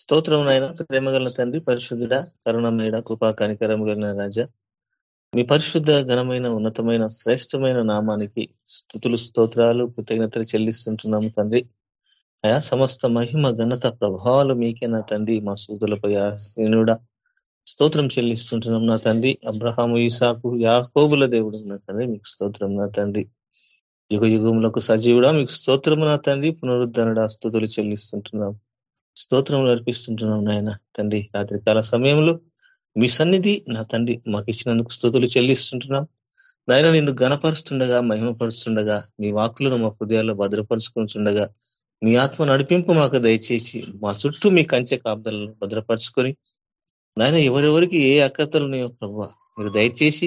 స్తోత్రం నాయన ప్రేమగల తండ్రి పరిశుద్ధుడ కరుణమేడ కృపా కనికరం కలిగిన రాజా మీ పరిశుద్ధ ఘనమైన ఉన్నతమైన శ్రేష్టమైన నామానికి స్థుతులు స్తోత్రాలు కృతజ్ఞతలు చెల్లిస్తుంటున్నాము తండ్రి. అయా సమస్త మహిమ ఘనత ప్రభావాలు మీకే నా తండ్రి మా సూతులపై శ్రేణుడ. స్తోత్రం చెల్లిస్తుంటున్నాం నా తండ్రి. అబ్రహాము ఈసాకు యాహోబుల దేవుడు నా తండ్రి మీకు స్తోత్రం నా తండ్రి. యుగ యుగములకు సజీవుడా మీకు స్తోత్రము నా తండ్రి. పునరుద్ధరణ స్థుతులు చెల్లిస్తుంటున్నాం స్తోత్రం అర్పిస్తుంటున్నాం నాయన. తండ్రి రాత్రికాల సమయంలో మీ సన్నిధి నా తండ్రి మాకు ఇచ్చినందుకు స్థుతులు చెల్లిస్తుంటున్నాం. నాయన నిన్ను గణపరుస్తుండగా మహిమపరుస్తుండగా మీ వాకులను మా హృదయాల్లో భద్రపరుచుకుంటుండగా మీ ఆత్మ నడిపింపు మాకు దయచేసి మా చుట్టూ మీ కంచె కాపుదలను భద్రపరుచుకొని నాయన ఎవరెవరికి ఏ అక్కతలు ఉన్నాయో ప్రభు మీరు దయచేసి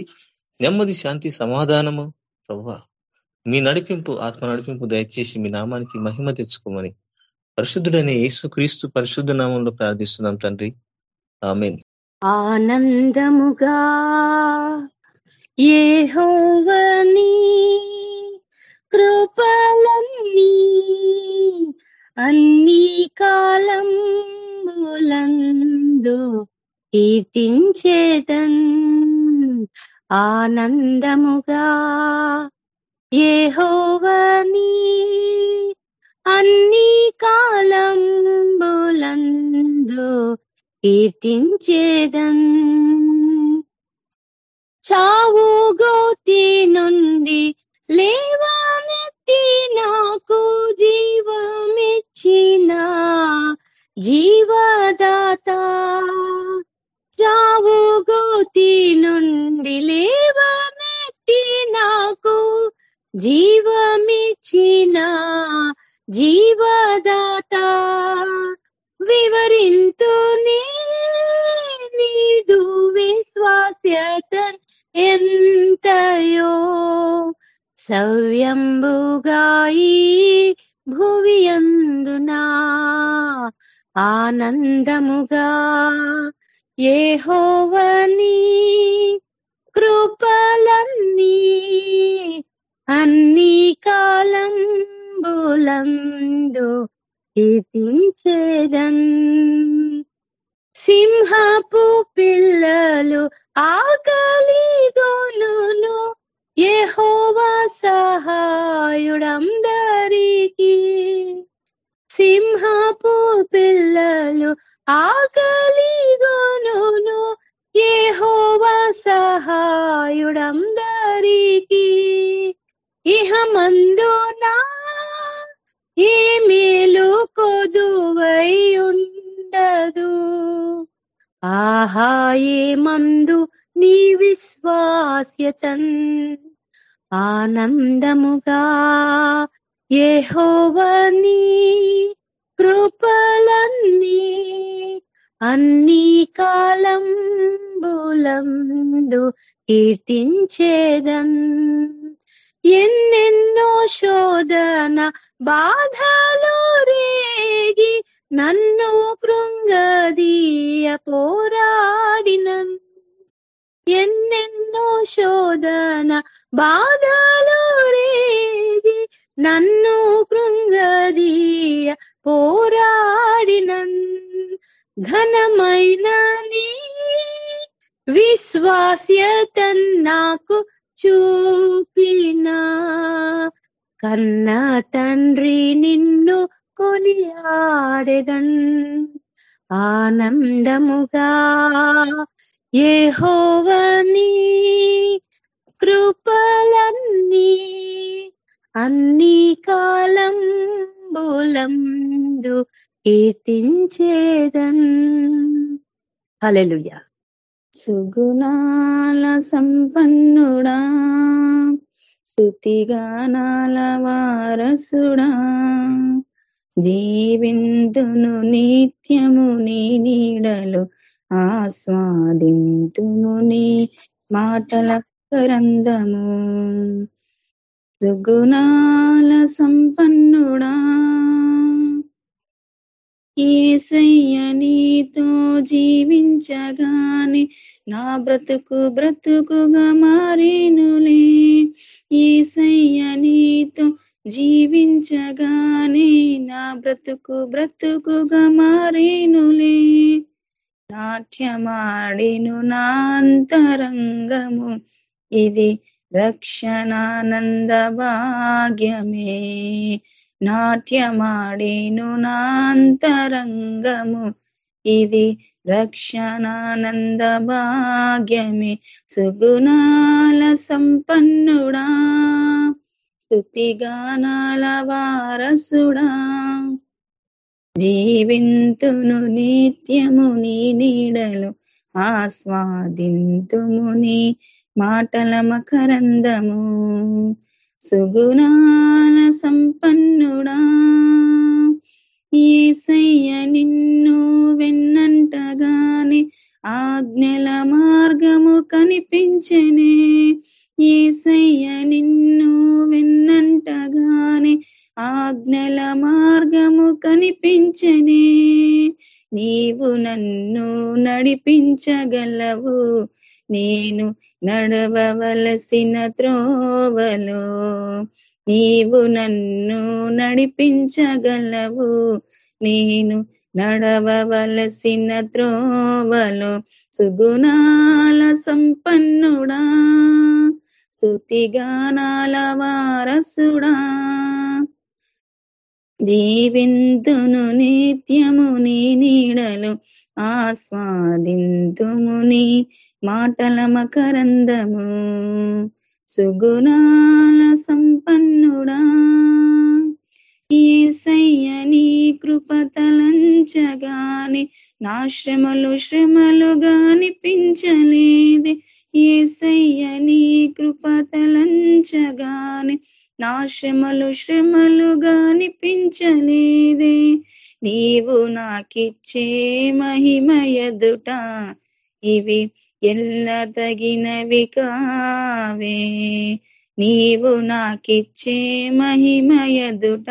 నెమ్మది శాంతి సమాధానము ప్రభు మీ నడిపింపు ఆత్మ నడిపింపు దయచేసి మీ నామానికి మహిమ తెచ్చుకోమని పరిశుద్ధుడైన యేసు క్రీస్తు పరిశుద్ధ నామంలో ప్రార్థిస్తున్నాం తండ్రి. ఆమె ఆనందముగా ఏహోవని కృపలన్నీ అన్ని కాలం బులందు కీర్తించేదన్. ఆనందముగా ఏహోవని అన్ని కాలం బులందు కీర్తించేదన్. చావు గోతి నుండి లేవానెత్తి నాకు జీవమిచ్చిన జీవదాత. చావు గోతి నుండి లేవానెత్తి నాకు జీవమిచ్చిన జీవదాత వివరింతు నీదు విశ్వాస్యతన్ ఎంతయో. సవ్యంబుగాయి భువియందునా ఆనందముగా. ఏహోవని కృపలన్నీ అన్ని కాలం బులందు కీర్తించేదన్. సింహపు పిల్లలు ఆకలి ఆకలిగోను ఏహోవా సహాయుడందరికి. సింహపు పిల్లలు ఆకలి ఆకలిగోను ఏహోవా సహాయుడందరికి ఇహమందునా ఏ మేలు కొదువై ఉండదు ఆహా ఏ మందు నీ విశ్వాస్యతన్? ఆనందముగా ఏహోవని కృపలన్నీ అన్ని కాలం బులందు కీర్తించేదన్. ఎన్నెన్నో శోధన బాధలు రేగి నన్ను కృంగదీయ పోరాడిన ఎన్నెన్నో శోధన బాధలు రేగి నన్ను కృంగదీయ పోరాడిన ఘనమైన నీ విశ్వాస్యతన్ నాకు చూపినా. కన్న తండ్రి నిన్ను కొనియాడెదన్. ఆనందముగా ఏహోవని కృపలన్నీ అన్ని కాలం బోలందు కీర్తించేదన్ హలెలుయా సుగుణాల సంపన్నుడా స్థుతిగానాల వారసుడా. జీవింతును నిత్యము నీ నీడలు ఆస్వాదింతుము నీ మాటల కరందము సుగుణాల సంపన్నుడా ఏసయ్య నీతో జీవించగానే నా బ్రతుకు బ్రతుకుగా మారేనులే. ఏసయ్య నీతో జీవించగానే నా బ్రతుకు బ్రతుకుగా మారేనులే. నాట్యమాడిను నా అంతరంగము ఇది రక్షణానంద భాగ్యమే. నాట్యమాడిను నాంతరంగము. ఇది రక్షణానంద భాగ్యమే సుగుణాల సంపన్నుడా స్థుతిగానాల వారసుడా. జీవింతును నిత్యము నీ నీడలు ఆస్వాదింతుము నీ మాటల మకరందము సుగుణాల సంపన్నుడా. ఈసయ్య నిన్ను వెన్నంటగానే ఆజ్ఞల మార్గము కనిపించనే. ఏసయ్య నిన్ను వెన్నంటగానే ఆజ్ఞల మార్గము కనిపించనే. నీవు నన్ను నడిపించగలవు నేను నడవవలసిన త్రోవలో నీవు నన్ను నడిపించగలవు. నేను నడవవలసిన త్రోవలో సుగుణాల సంపన్నుడా స్థుతిగానాల వారసుడా. జీవింతును నిత్యము నీ నీడలు ఆస్వాదింతుము నీ మాటల మకరందము. సుగుణాల సంపన్నుడా ఏసయ్య నీ కృపతలంచగాని నా శ్రమలు శ్రమలుగా అనిపించలేదే ఏసయ్య నీ కృపతలంచగాని నా శ్రమలు శ్రమలుగా అనిపించలేదే. నీవు నాకిచ్చే మహిమయదుట ఇవి ఎల్ల తగినవి కావే. నీవు నాకిచ్చే మహిమయదుట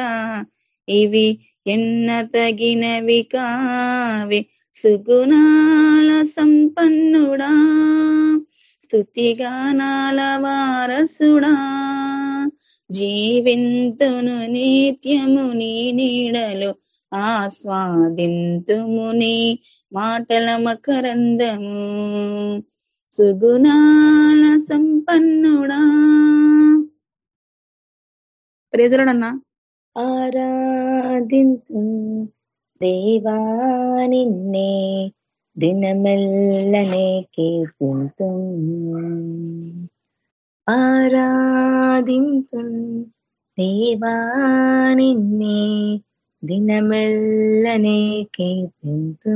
ఇవి ఎన్న తగినవి కావే. సుగుణాల సంపన్నుడా స్థుతిగానాల వారసుడా జీవింతును నిత్యము నీ నీడలు ఆస్వాదింతుము నీ మాటల మకరందము. సుగుణాల సంపన్నుడా. ప్రేజరడన్నా ఆరాధింతు దేవా నిన్నే దినమెల్లనే కీర్తింతు ఆరాధింతు దేవా నిన్నే దినమెల్లనే కీర్తింతు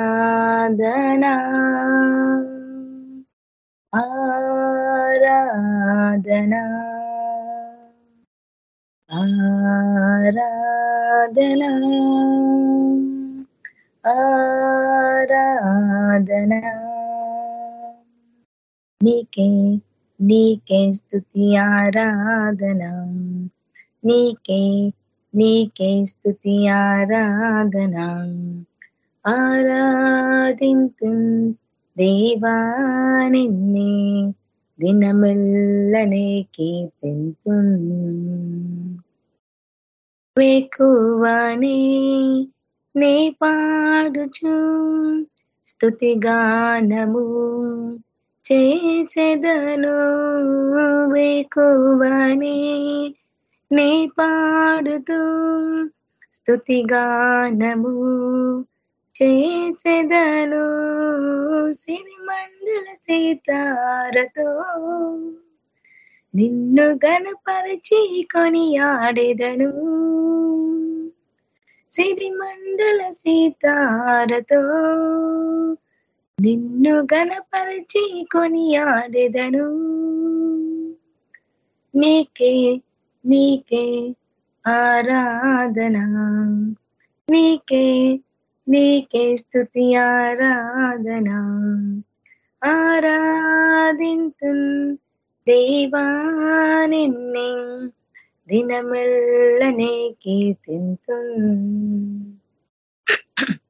ఆరాధనా ఆరాధనా ఆరాధనా ఆరాధనా నీకే నీకే స్థుతి ఆరాధన. నీకే నీకే స్థుతి ఆరాధన. ఆరాధింతు దేవా నిన్నే దినమెల్లనే కీర్తింతు. వేకువనే నే పాడుచు స్థుతిగానము చేసేదను వేకువని. నే పాడుతూ స్థుతిగానము చేసేదను సిరిమండల సీతారతో. నిన్ను గనపరిచి కొని ఆడెదను సిరిమండల సీతారతో. నిన్ను గణపరిచి కొని ఆడెదను నీకే నీకే ఆరాధన. నీకే నీకే స్థుతి ఆరాధన. ఆరాధింతు దేవా నిన్నే దినమెల్లనే కీర్తింతు ఆరాధింతు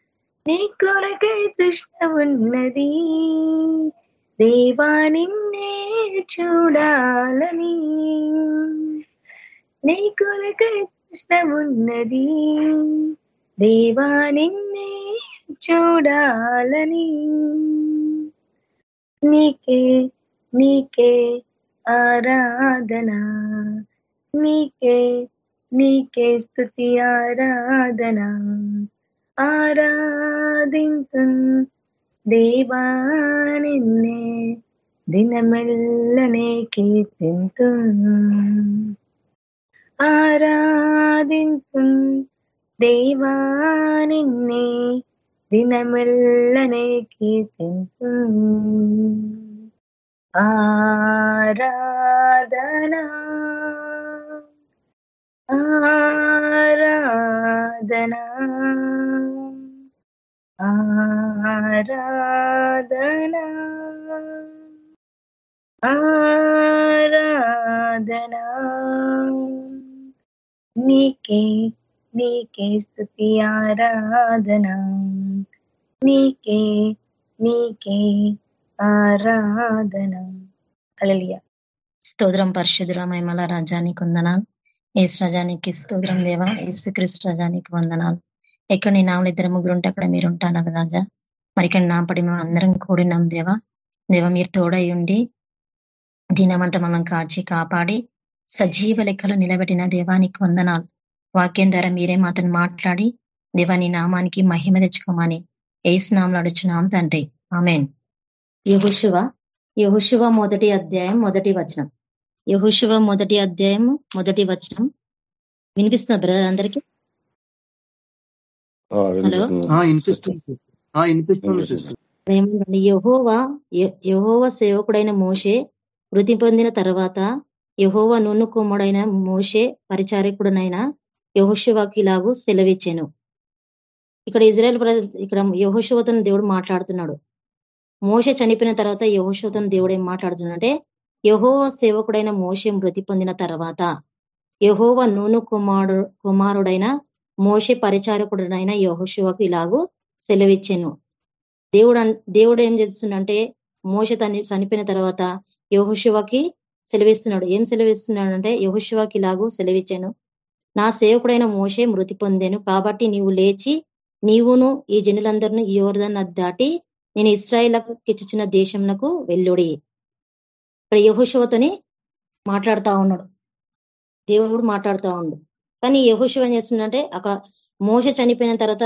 నీ కొరకై తృష్ణ ఉన్నది. దేవా నిన్నే చూడాలని. నీ కొరకై తృష్ణ ఉన్నది. దేవా నిన్నే చూడాలని. నీకే నీకే ఆరాధన. నీకే నీకే స్థుతి ఆరాధన. ఆరాధింతు దేవా నిన్నే దినమెల్లనే కీర్తింతు ఆరాధింతు దేవా నిన్నే దినమెల్లనే కీర్తింతు ఆరాధనా ఆరాధనా. ఆరాధనా. నీకే నీకే స్థుతి ఆరాధనా. నీకే నీకే ఆరాధన. అలలియ స్తోత్రం పరిశుద్ధుల మహిమల రాజానికి వందనాలు. ఏసు రజానికి స్తోత్రం దేవా. యేసుక్రీస్తు రజానికి వందనాలు. ఎక్కడ నీ నామలు ఇద్దరు ముగ్గురు ఉంటే అక్కడ మీరు ఉంటారు రాజా. మరి ఇక్కడ నాపడి మేము అందరం కూడినాం దేవా. దేవ మీరు తోడై ఉండి దినమంతా మనం కాచి కాపాడి సజీవ లెక్కలు నిలబెట్టిన దేవానికి వందనాలు. వాక్యం ద్వారా మీరే మాతను మాట్లాడి దేవాని నామానికి మహిమ తెచ్చుకోమని ఏసు నామలు అడుచున్నాం తండ్రి. ఆమెన్. యహుశివ యహుశివ మొదటి అధ్యాయం మొదటి వచనం. యహుశువ మొదటి అధ్యాయం మొదటి వచనం. వినిపిస్తుంది బ్రదర్ అందరికి? హలో యహోవా యహోవ సేవకుడైన మోషే వృద్ధి పొందిన తర్వాత యహోవ నూను కుమ్ముడైన మోషే పరిచారకుడనైన యహోశివకి ఇలాగూ సెలవిచ్చాను. ఇక్కడ ఇజ్రాయెల్ ప్రజ ఇక్కడ యహోశివతో దేవుడు మాట్లాడుతున్నాడు. మోషే చనిపోయిన తర్వాత యహోశివతో దేవుడు ఏం మాట్లాడుతున్నాడు అంటే యహోవ సేవకుడైన మోషే మృతి పొందిన తర్వాత యహోవ నూను కుమారు కుమారుడైన మోషే పరిచారకుడైన యహోశివకు ఇలాగూ సెలవిచ్చాను. దేవుడు దేవుడు ఏం చెప్తుందంటే మోస తని చనిపోయిన తర్వాత యహోశివకి సెలవిస్తున్నాడు. ఏం సెలవిస్తున్నాడు అంటే యహోశివకి ఇలాగూ సెలవిచ్చాను. నా సేవకుడైన మోషే మృతి పొందాను. కాబట్టి నీవు లేచి నీవును ఈ జనులందరినీ ఈ యోర్ధన్ దాటి నేను ఇస్రాయిల్కి ఇచ్చుచున్న దేశంనకు వెల్లుడి ఇక్కడ యహుశివతోని మాట్లాడుతా ఉన్నాడు. దేవుడు కూడా మాట్లాడుతా ఉండు. కానీ యహుశివ ఏం చేస్తుండంటే అక్కడ మోస చనిపోయిన తర్వాత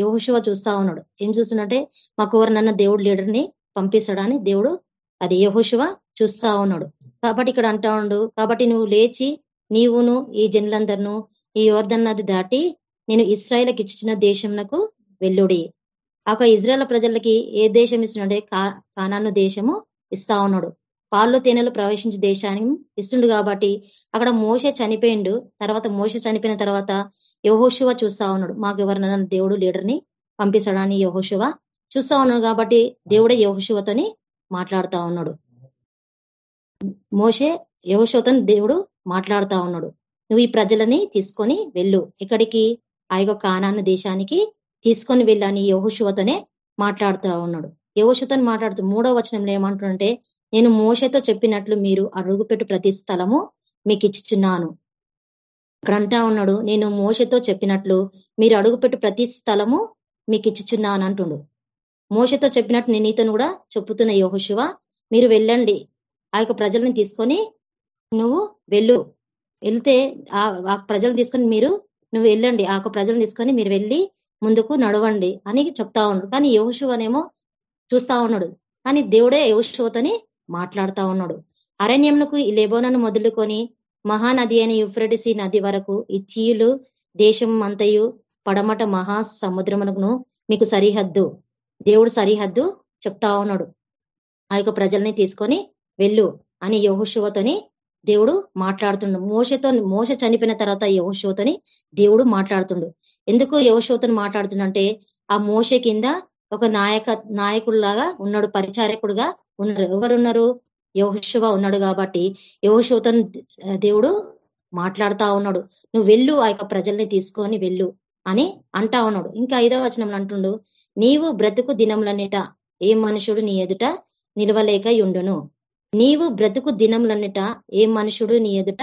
యహుశివ చూస్తా ఉన్నాడు. ఏం చూస్తున్నట్టే మాకు ఎవరినన్నా దేవుడు లీడర్ని పంపిస్తాడని దేవుడు అది యహోశివ చూస్తా ఉన్నాడు. కాబట్టి ఇక్కడ అంటా ఉండు కాబట్టి నువ్వు లేచి నీవును ఈ జనులందరిను ఈ యోర్ధన్నది దాటి నేను ఇస్రాయల్కి ఇచ్చిన దేశంకు వెల్లుడి ఒక ఇజ్రాయల్ ప్రజలకి ఏ దేశం ఇస్తుండే కానాను దేశము ఇస్తా ఉన్నాడు. పాల్లో తేనెలు ప్రవేశించే దేశాన్ని ఇస్తుండు కాబట్టి అక్కడ మోస చనిపోయిండు. తర్వాత మోస చనిపోయిన తర్వాత యహోశివ చూస్తా ఉన్నాడు. మాకు ఎవరినైనా దేవుడు లీడర్ని పంపిస్తాడని యహోశివ చూస్తా ఉన్నాడు కాబట్టి దేవుడే యహోశివతోని మాట్లాడుతా ఉన్నాడు. మోసే యహోశివతో దేవుడు మాట్లాడుతా ఉన్నాడు. నువ్వు ఈ ప్రజలని తీసుకొని వెళ్ళు. ఎక్కడికి? ఆ యొక్క కానాన్న దేశానికి తీసుకొని వెళ్ళని యహోశివతోనే మాట్లాడుతూ ఉన్నాడు. యహోశివతో మాట్లాడుతూ మూడో వచనంలో ఏమంటుంటే నేను మోసతో చెప్పినట్లు మీరు అడుగుపెట్టు ప్రతి స్థలము మీకు ఇచ్చిచున్నాను. ఇక్కడ అంటా ఉన్నాడు నేను మోసతో చెప్పినట్లు మీరు అడుగుపెట్టు ప్రతి స్థలము మీకు ఇచ్చిచున్నాను అంటుండు. మోసతో చెప్పినట్టు నేను నీతను కూడా చెప్పుతున్న యోహశివ మీరు వెళ్ళండి. ఆ యొక్క ప్రజల్ని తీసుకొని నువ్వు వెళ్ళు. వెళ్తే ఆ ప్రజలను తీసుకొని మీరు నువ్వు వెళ్ళండి. ఆ యొక్క ప్రజలను తీసుకొని మీరు వెళ్ళి ముందుకు నడవండి అని చెప్తా ఉన్నాడు. కానీ యోహశివనేమో చూస్తా ఉన్నాడు. కానీ దేవుడే యోహశివతని మాట్లాడుతా ఉన్నాడు. అరణ్యంకు ఈ లెబోనను మొదలుకొని మహానది అయిన యుఫ్రెడిసి నది వరకు ఈ చీలు దేశం అంతయు పడమట మహా సముద్రమునకును మీకు సరిహద్దు. దేవుడు సరిహద్దు చెప్తా ఉన్నాడు. ఆ యొక్క ప్రజల్ని తీసుకొని వెళ్ళు అని యహోశివతోని దేవుడు మాట్లాడుతుండు. మోసతో మోస చనిపోయిన తర్వాత యహోశివతోని దేవుడు మాట్లాడుతుండు. ఎందుకు యహోశివతోని మాట్లాడుతుండంటే ఆ మోస కింద ఒక నాయక నాయకుడిలాగా ఉన్నాడు పరిచారకుడుగా ఉన్నారు. ఎవరున్నారు? యహోశివ ఉన్నాడు కాబట్టి యహోశివతోని దేవుడు మాట్లాడుతా ఉన్నాడు. నువ్వు వెళ్ళు ఆ యొక్క ప్రజల్ని తీసుకొని వెళ్ళు అని అంటా ఉన్నాడు. ఇంకా ఐదవ వచనంలో అంటుండు నీవు బ్రతుకు దినములన్నిట ఏ మనుషుడు నీ ఎదుట నిలవలేక ఉండును నీవు బ్రతుకు దినములన్నిట ఏ మనుషుడు నీ ఎదుట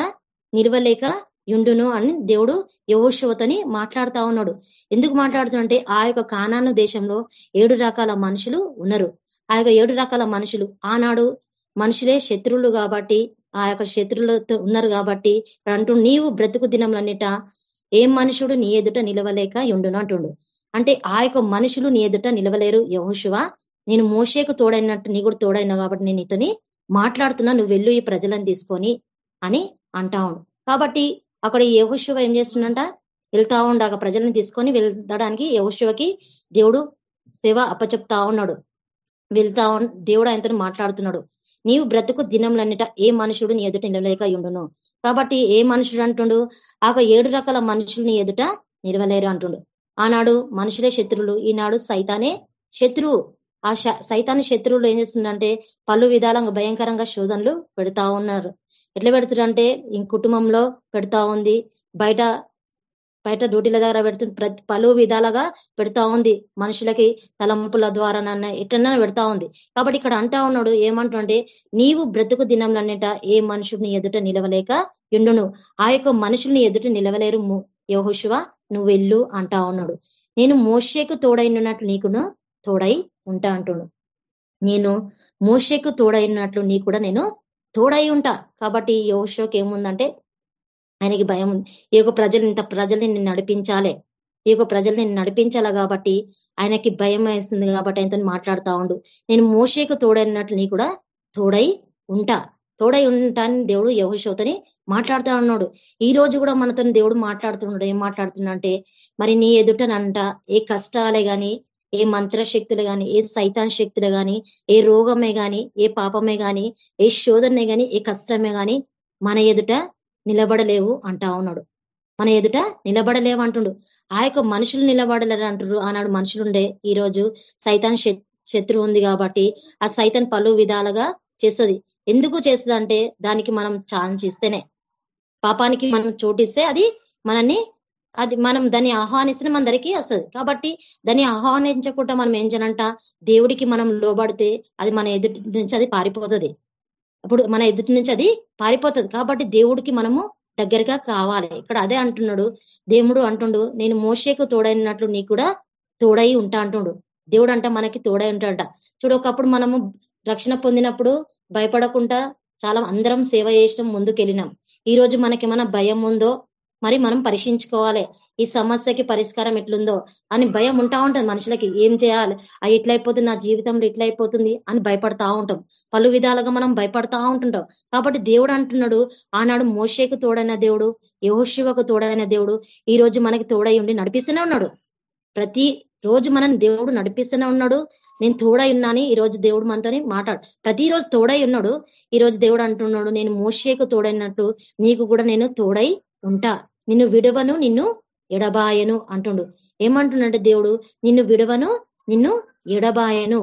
నిలవలేక యుండును అని దేవుడు యహోశివతని మాట్లాడుతా ఉన్నాడు. ఎందుకు మాట్లాడుతుంటే ఆ యొక్క కానాను దేశంలో ఏడు రకాల మనుషులు ఉన్నారు. ఆ యొక్క ఏడు రకాల మనుషులు. ఆనాడు మనుషులే శత్రువులు కాబట్టి ఆ యొక్క శత్రువులతో ఉన్నారు కాబట్టి అంటూ నీవు బ్రతుకు దినములన్నిట ఏ మనుషుడు నీ ఎదుట నిలవలేక ఉండును అంటుండు. అంటే ఆ యొక్క మనుషులు నీ ఎదుట నిలవలేరు. యహోశివ నేను మోషేకు తోడైనట్టు నీ కూడా తోడైనా కాబట్టి నేను ఇతని మాట్లాడుతున్నా నువ్వు వెళ్ళు ఈ ప్రజలను తీసుకొని అని అంటా కాబట్టి అక్కడ యహోశివ ఏం చేస్తుండంట? వెళ్తా ఉండ ప్రజలను తీసుకొని వెళ్ళడానికి యహోశివకి దేవుడు సేవ అప్పచెప్తా ఉన్నాడు. వెళ్తా దేవుడు ఆయనతో మాట్లాడుతున్నాడు. నీవు బ్రతుకు దినంలన్నిట ఏ మనుషుడు నీ ఎదుట నిలవలేక ఉండును. కాబట్టి ఏ మనుషుడు అంటుండు? ఆ ఏడు రకాల మనుషుల్ని ఎదుట నిలవలేరు అంటుండు. ఆనాడు మనుషులే శత్రువులు ఈనాడు సైతానే శత్రువు. ఆ సైతాన్ని శత్రువులు ఏం చేస్తుందంటే పలు విధాలంగా భయంకరంగా శోధనలు పెడతా ఉన్నారు. ఎట్లా పెడుతుందంటే ఈ కుటుంబంలో పెడతా ఉంది. బయట బయట డ్యూటీల దగ్గర పెడుతుంది ప్రతి పలు విధాలుగా పెడతా ఉంది. మనుషులకి తలంపుల ద్వారా నన్న ఎట్లన్నా పెడతా ఉంది. కాబట్టి ఇక్కడ అంటా ఉన్నాడు ఏమంటుంటే నీవు బ్రతుకు దినంలన్నిట ఏ మనుషుని ఎదుట నిలవలేక ఎండును ఆ యొక్క మనుషుల్ని ఎదుట నిలవలేరు యహోశివ నువ్వు వెళ్ళు అంటా ఉన్నాడు. నేను మోషేకు తోడైనట్లు నీకును తోడై ఉంటా అంటుడు నేను మోషేకు తోడైనట్లు నీ కూడా నేను తోడై ఉంటా. కాబట్టి యోషోకి ఏముందంటే ఆయనకి భయం ఉంది. ఈ యొక్క ప్రజలు ఇంత ప్రజల్ని నేను నడిపించాలి. ఈ యొక్క ప్రజల్ని నేను నడిపించాలా కాబట్టి ఆయనకి భయం వేస్తుంది కాబట్టి ఆయనతో మాట్లాడుతా ఉండు. నేను మోషేకు తోడైనట్లు నీ కూడా తోడై ఉంటా. తోడై ఉంటాను దేవుడు యహోషోతని మాట్లాడుతూ ఉన్నాడు. ఈ రోజు కూడా మనతో దేవుడు మాట్లాడుతున్నాడు. ఏం మాట్లాడుతున్నంటే మరి నీ ఎదుటనంట ఏ కష్టాలే గాని ఏ మంత్రశక్తులు గాని ఏ సైతాన్ శక్తులు గాని ఏ రోగమే గాని ఏ పాపమే గాని ఏ శోధనే గాని ఏ కష్టమే గాని మన ఎదుట నిలబడలేవు అంటా ఉన్నాడు. మన ఎదుట నిలబడలేవు అంటుండు. ఆ యొక్క మనుషులు నిలబడలేరు అంటారు ఆనాడు మనుషులుండే. ఈ రోజు సైతాన్ శత్రువు ఉంది కాబట్టి ఆ సైతాన్ పలు విధాలుగా చేస్తుంది. ఎందుకు చేస్తుంది అంటే దానికి మనం ఛాన్స్ ఇస్తేనే. పాపానికి మనం చోటిస్తే అది మనల్ని అది మనం దాన్ని ఆహ్వానిస్తే మన ధరికి వస్తుంది. కాబట్టి దాన్ని ఆహ్వానించకుండా మనం ఏం చేయాలంట దేవుడికి మనం లోబడితే అది మన ఎదుటి నుంచి అది పారిపోతుంది. అప్పుడు మన ఎదుటి నుంచి అది పారిపోతుంది. కాబట్టి దేవుడికి మనము దగ్గరగా కావాలి. ఇక్కడ అదే అంటున్నాడు. దేవుడు అంటుండు నేను మోషేకు తోడైనట్లు నీ కూడా తోడై ఉంటా అంటుండు. దేవుడు అంట మనకి తోడై ఉంటాడంట. చూడు ఒకప్పుడు మనము రక్షణ పొందినప్పుడు భయపడకుండా చాలా అందరం సేవ చేసినాం ముందుకెళ్ళినాం. ఈ రోజు మనకేమైనా భయం ఉందో మరి మనం పరీక్షించుకోవాలి ఈ సమస్యకి పరిష్కారం ఎట్లుందో అని భయం ఉంటా ఉంటుంది మనుషులకి. ఏం చేయాలి? అది ఎట్లయిపోతుంది నా జీవితంలో ఎట్లయిపోతుంది అని భయపడతా ఉంటాం. పలు విధాలుగా మనం భయపడతా ఉంటుంటాం. కాబట్టి దేవుడు అంటున్నాడు ఆనాడు మోషేకు తోడైన దేవుడు యహోశివకు తోడైన దేవుడు ఈ రోజు మనకి తోడై ఉండి నడిపిస్తూనే ఉన్నాడు. ప్రతి రోజు మనం దేవుడు నడిపిస్తూనే ఉన్నాడు. నేను తోడై ఉన్నాని ఈ రోజు దేవుడు మనతోని మాట్లాడు ప్రతిరోజు తోడై ఉన్నాడు. ఈ రోజు దేవుడు అంటున్నాడు నేను మోషేకు తోడైనట్టు నీకు కూడా నేను తోడై ఉంటా. నిన్ను విడవను నిన్ను ఎడబాయను అంటుండు. ఏమంటున్నాడు దేవుడు నిన్ను విడవను నిన్ను ఎడబాయను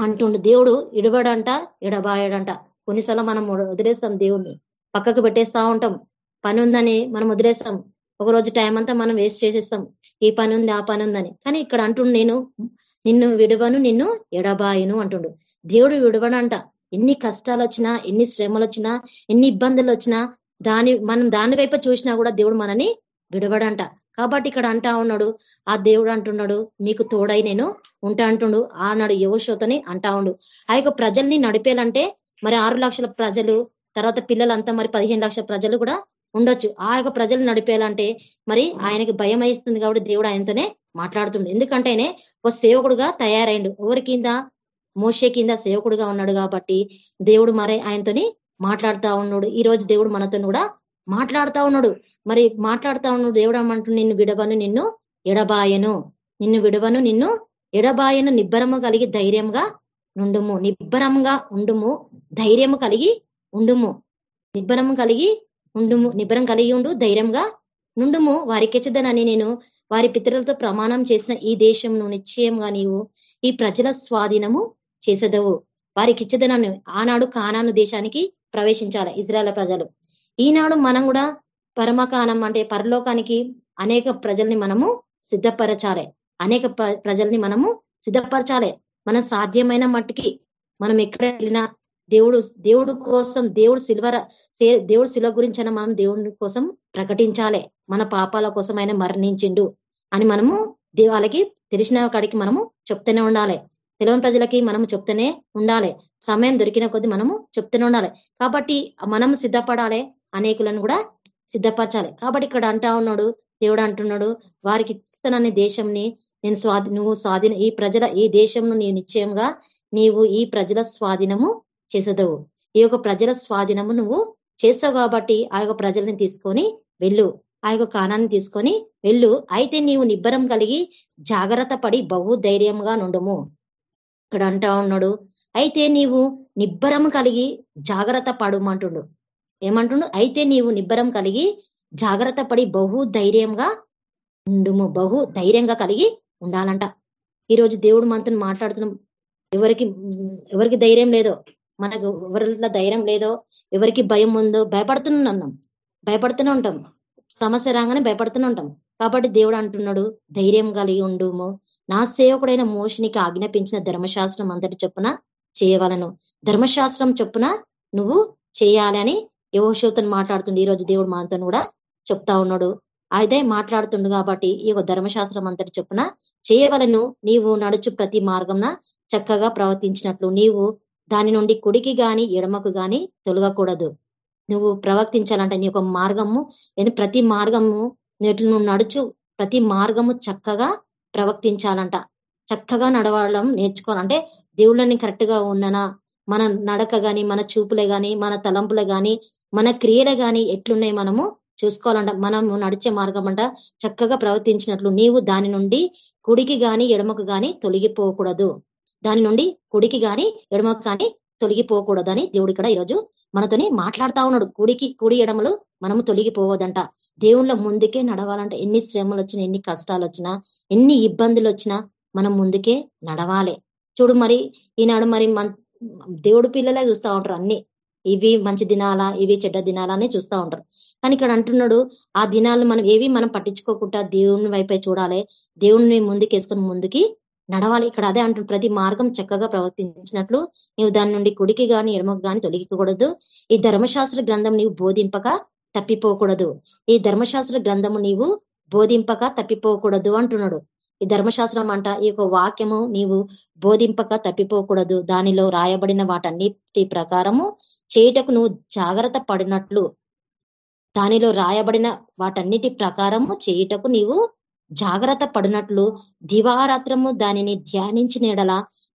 అంటుండు. దేవుడు ఇడవడంట ఎడబాయడంట. కొన్నిసార్లు మనం వదిలేస్తాం దేవుణ్ణి. పక్కకు పెట్టేస్తా ఉంటాం. పని ఉందని మనం వదిలేస్తాం. ఒకరోజు టైం అంతా మనం వేస్ట్ చేసేస్తాం. ఈ పని ఉంది ఆ పని ఉందని కానీ ఇక్కడ అంటుండు నేను నిన్ను విడవను నిన్ను ఎడబాయను అంటుండు. దేవుడు విడవడంట. ఎన్ని కష్టాలు వచ్చినా ఎన్ని శ్రమలు వచ్చినా ఎన్ని ఇబ్బందులు వచ్చినా దాని మనం దాని వైపు చూసినా కూడా దేవుడు మనని విడవడంట. కాబట్టి ఇక్కడ అంటా ఉన్నాడు ఆ దేవుడు అంటున్నాడు మీకు తోడై నేను ఉంటా అంటుండు. ఆనాడు యువశోతని అంటా ఉండు. ఆ యొక్క ప్రజల్ని నడిపేయాలంటే మరి ఆరు లక్షల ప్రజలు తర్వాత పిల్లలంతా మరి పదిహేను లక్షల ప్రజలు కూడా ఉండొచ్చు. ఆ యొక్క ప్రజలు నడిపేయాలంటే మరి ఆయనకి భయం అయిస్తుంది కాబట్టి దేవుడు ఆయనతోనే మాట్లాడుతుండు. ఎందుకంటేనే ఒక సేవకుడుగా తయారైండు. ఎవరి కింద? మోసే కింద సేవకుడుగా ఉన్నాడు కాబట్టి దేవుడు మరి ఆయనతోని మాట్లాడుతా ఉన్నాడు. ఈ రోజు దేవుడు మనతో కూడా మాట్లాడుతా ఉన్నాడు. మరి మాట్లాడుతా ఉన్నాడు దేవుడు అమ్మంటు నిన్ను విడవను నిన్ను ఎడబాయను. నిన్ను విడవను నిన్ను ఎడబాయను. నిబ్బరము కలిగి ధైర్యంగా నుండుము. నిబ్బరంగా ఉండుము. ధైర్యము కలిగి ఉండుము. నిబ్బరము కలిగి ఉండుము. నిబ్బరం కలిగి ఉండు ధైర్యంగా నుండుము. వారికెచ్చదనని నేను వారి పితరులతో ప్రమాణం చేసిన ఈ దేశంను నిశ్చయంగా నీవు ఈ ప్రజల స్వాధీనము చేసదవు. వారికి ఇచ్చదనని ఆనాడు కానాను దేశానికి ప్రవేశించాలి ఇజ్రాయల్ ప్రజలు. ఈనాడు మనం కూడా పరమకాలం అంటే పరలోకానికి అనేక ప్రజల్ని మనము సిద్ధపరచాలి. అనేక ప్రజల్ని మనము సిద్ధపరచాలి. మన సాధ్యమైన మట్టికి మనం ఎక్కడ వెళ్ళినా దేవుడు దేవుడు కోసం దేవుడు సిల్వర దేవుడు శిల గురించిన మనం దేవుడి కోసం ప్రకటించాలి. మన పాపాల కోసం ఆయన మరణించిండు అని మనము దేవాలకి తెలిసిన కాడికి మనము చెప్తూనే ఉండాలి. తెలియని ప్రజలకి మనము చెప్తూనే ఉండాలి. సమయం దొరికిన కొద్ది మనము చెప్తూనే ఉండాలి. కాబట్టి మనం సిద్ధపడాలి అనేకులను కూడా సిద్ధపరచాలి. కాబట్టి ఇక్కడ అంటా ఉన్నాడు దేవుడు అంటున్నాడు వారికి ఇస్తానని దేశంని నేను స్వాధి నువ్వు స్వాధీన ఈ ప్రజల ఈ దేశంను నీవు నిశ్చయంగా నీవు ఈ ప్రజల స్వాధీనము చేసేదవు. ఈ యొక్క ప్రజల స్వాధీనము నువ్వు చేస్తావు కాబట్టి ఆ యొక్క ప్రజల్ని తీసుకొని వెళ్ళు. ఆ యొక్క కాణాన్ని తీసుకొని వెళ్ళు. అయితే నీవు నిబ్బరం కలిగి జాగ్రత్త పడి బహు ధైర్యంగా నుండుము. ఇక్కడ అంటా ఉన్నాడు. అయితే నీవు నిబ్బరం కలిగి జాగ్రత్త పడుమంటుండు. ఏమంటుండు? అయితే నీవు నిబ్బరం కలిగి జాగ్రత్త పడి బహు ధైర్యంగా ఉండుము. బహు ధైర్యంగా కలిగి ఉండాలంట. ఈరోజు దేవుడు మనతో మాట్లాడుతున్నాం. ఎవరికి ఎవరికి ధైర్యం లేదో మనకు ఎవరిలో ధైర్యం లేదో ఎవరికి భయం ఉందో భయపడుతున్నాం భయపడుతూనే ఉంటాం. సమస్య రాగానే భయపడుతూనే ఉంటాం. కాబట్టి దేవుడు అంటున్నాడు ధైర్యం కలిగి ఉండుము. నా సేవకుడైన మోషినికి ఆజ్ఞాపించిన ధర్మశాస్త్రం అంతటి చొప్పున చేయవలను. ధర్మశాస్త్రం చొప్పున నువ్వు చేయాలని అని మాట్లాడుతుండు మాట్లాడుతుండే. ఈ రోజు దేవుడు మనతో కూడా చెప్తా ఉన్నాడు. అయితే మాట్లాడుతుండు కాబట్టి ఈ యొక్క ధర్మశాస్త్రం అంతటి చొప్పున చేయవలను. నీవు నడుచు ప్రతి మార్గంన చక్కగా ప్రవర్తించినట్లు. నీవు దాని నుండి కుడికి గాని ఎడమకు గాని తొలగకూడదు. నువ్వు ప్రవర్తించాలంటే నీ యొక్క మార్గము ప్రతి మార్గము నేటి నువ్వు నడుచు ప్రతి మార్గము చక్కగా ప్రవర్తించాలంట. చక్కగా నడవడం నేర్చుకోవాలంటే దేవుళ్ళని కరెక్ట్గా ఉన్ననా మన నడక గాని మన చూపులే గాని మన తలంపులే గాని మన క్రియలే గాని ఎట్లున్నాయి మనము చూసుకోవాలంట. మనము నడిచే మార్గం అంట. చక్కగా ప్రవర్తించినట్లు నీవు దాని నుండి కుడికి గాని ఎడమకు గాని తొలగిపోకూడదు. దాని నుండి కుడికి గాని ఎడమకు కానీ తొలగిపోకూడదని దేవుడు ఇక్కడ ఈరోజు మనతోని మాట్లాడుతా ఉన్నాడు. కుడికి కుడి ఎడమలు మనము తొలగిపోవద్దంట దేవుళ్ళ ముందుకే నడవాలంటే. ఎన్ని శ్రమలు వచ్చినా ఎన్ని కష్టాలు వచ్చినా ఎన్ని ఇబ్బందులు వచ్చినా మనం ముందుకే నడవాలి. చూడు మరి ఈనాడు మరి మన దేవుడు పిల్లలే చూస్తూ ఉంటారు అన్ని. ఇవి మంచి దినాలా ఇవి చెడ్డ దినాలా అని చూస్తూ ఉంటారు. కానీ ఇక్కడ అంటున్నాడు ఆ దినాలు మనం ఏవి మనం పట్టించుకోకుండా దేవుని వైపే చూడాలి. దేవుణ్ణి ముందుకేసుకొని ముందుకి నడవాలి. ఇక్కడ అదే అంటుంది ప్రతి మార్గం చక్కగా ప్రవర్తించినట్లు నీవు దాని నుండి కుడికి గాని ఎడమకు గాని తొలగికూడదు ఈ ధర్మశాస్త్ర గ్రంథం నీవు బోధింపక తప్పిపోకూడదు. ఈ ధర్మశాస్త్ర గ్రంథము నీవు బోధింపక తప్పిపోకూడదు అంటున్నాడు. ఈ ధర్మశాస్త్రం అంట ఈ యొక్క వాక్యము నీవు బోధింపక తప్పిపోకూడదు. దానిలో రాయబడిన వాటన్నిటి ప్రకారము చేయటకు నువ్వు జాగ్రత్త పడినట్లు. దానిలో రాయబడిన వాటన్నిటి ప్రకారము చేయుటకు నీవు జాగ్రత్త పడినట్లు. దివారాత్రము దానిని ధ్యానించిన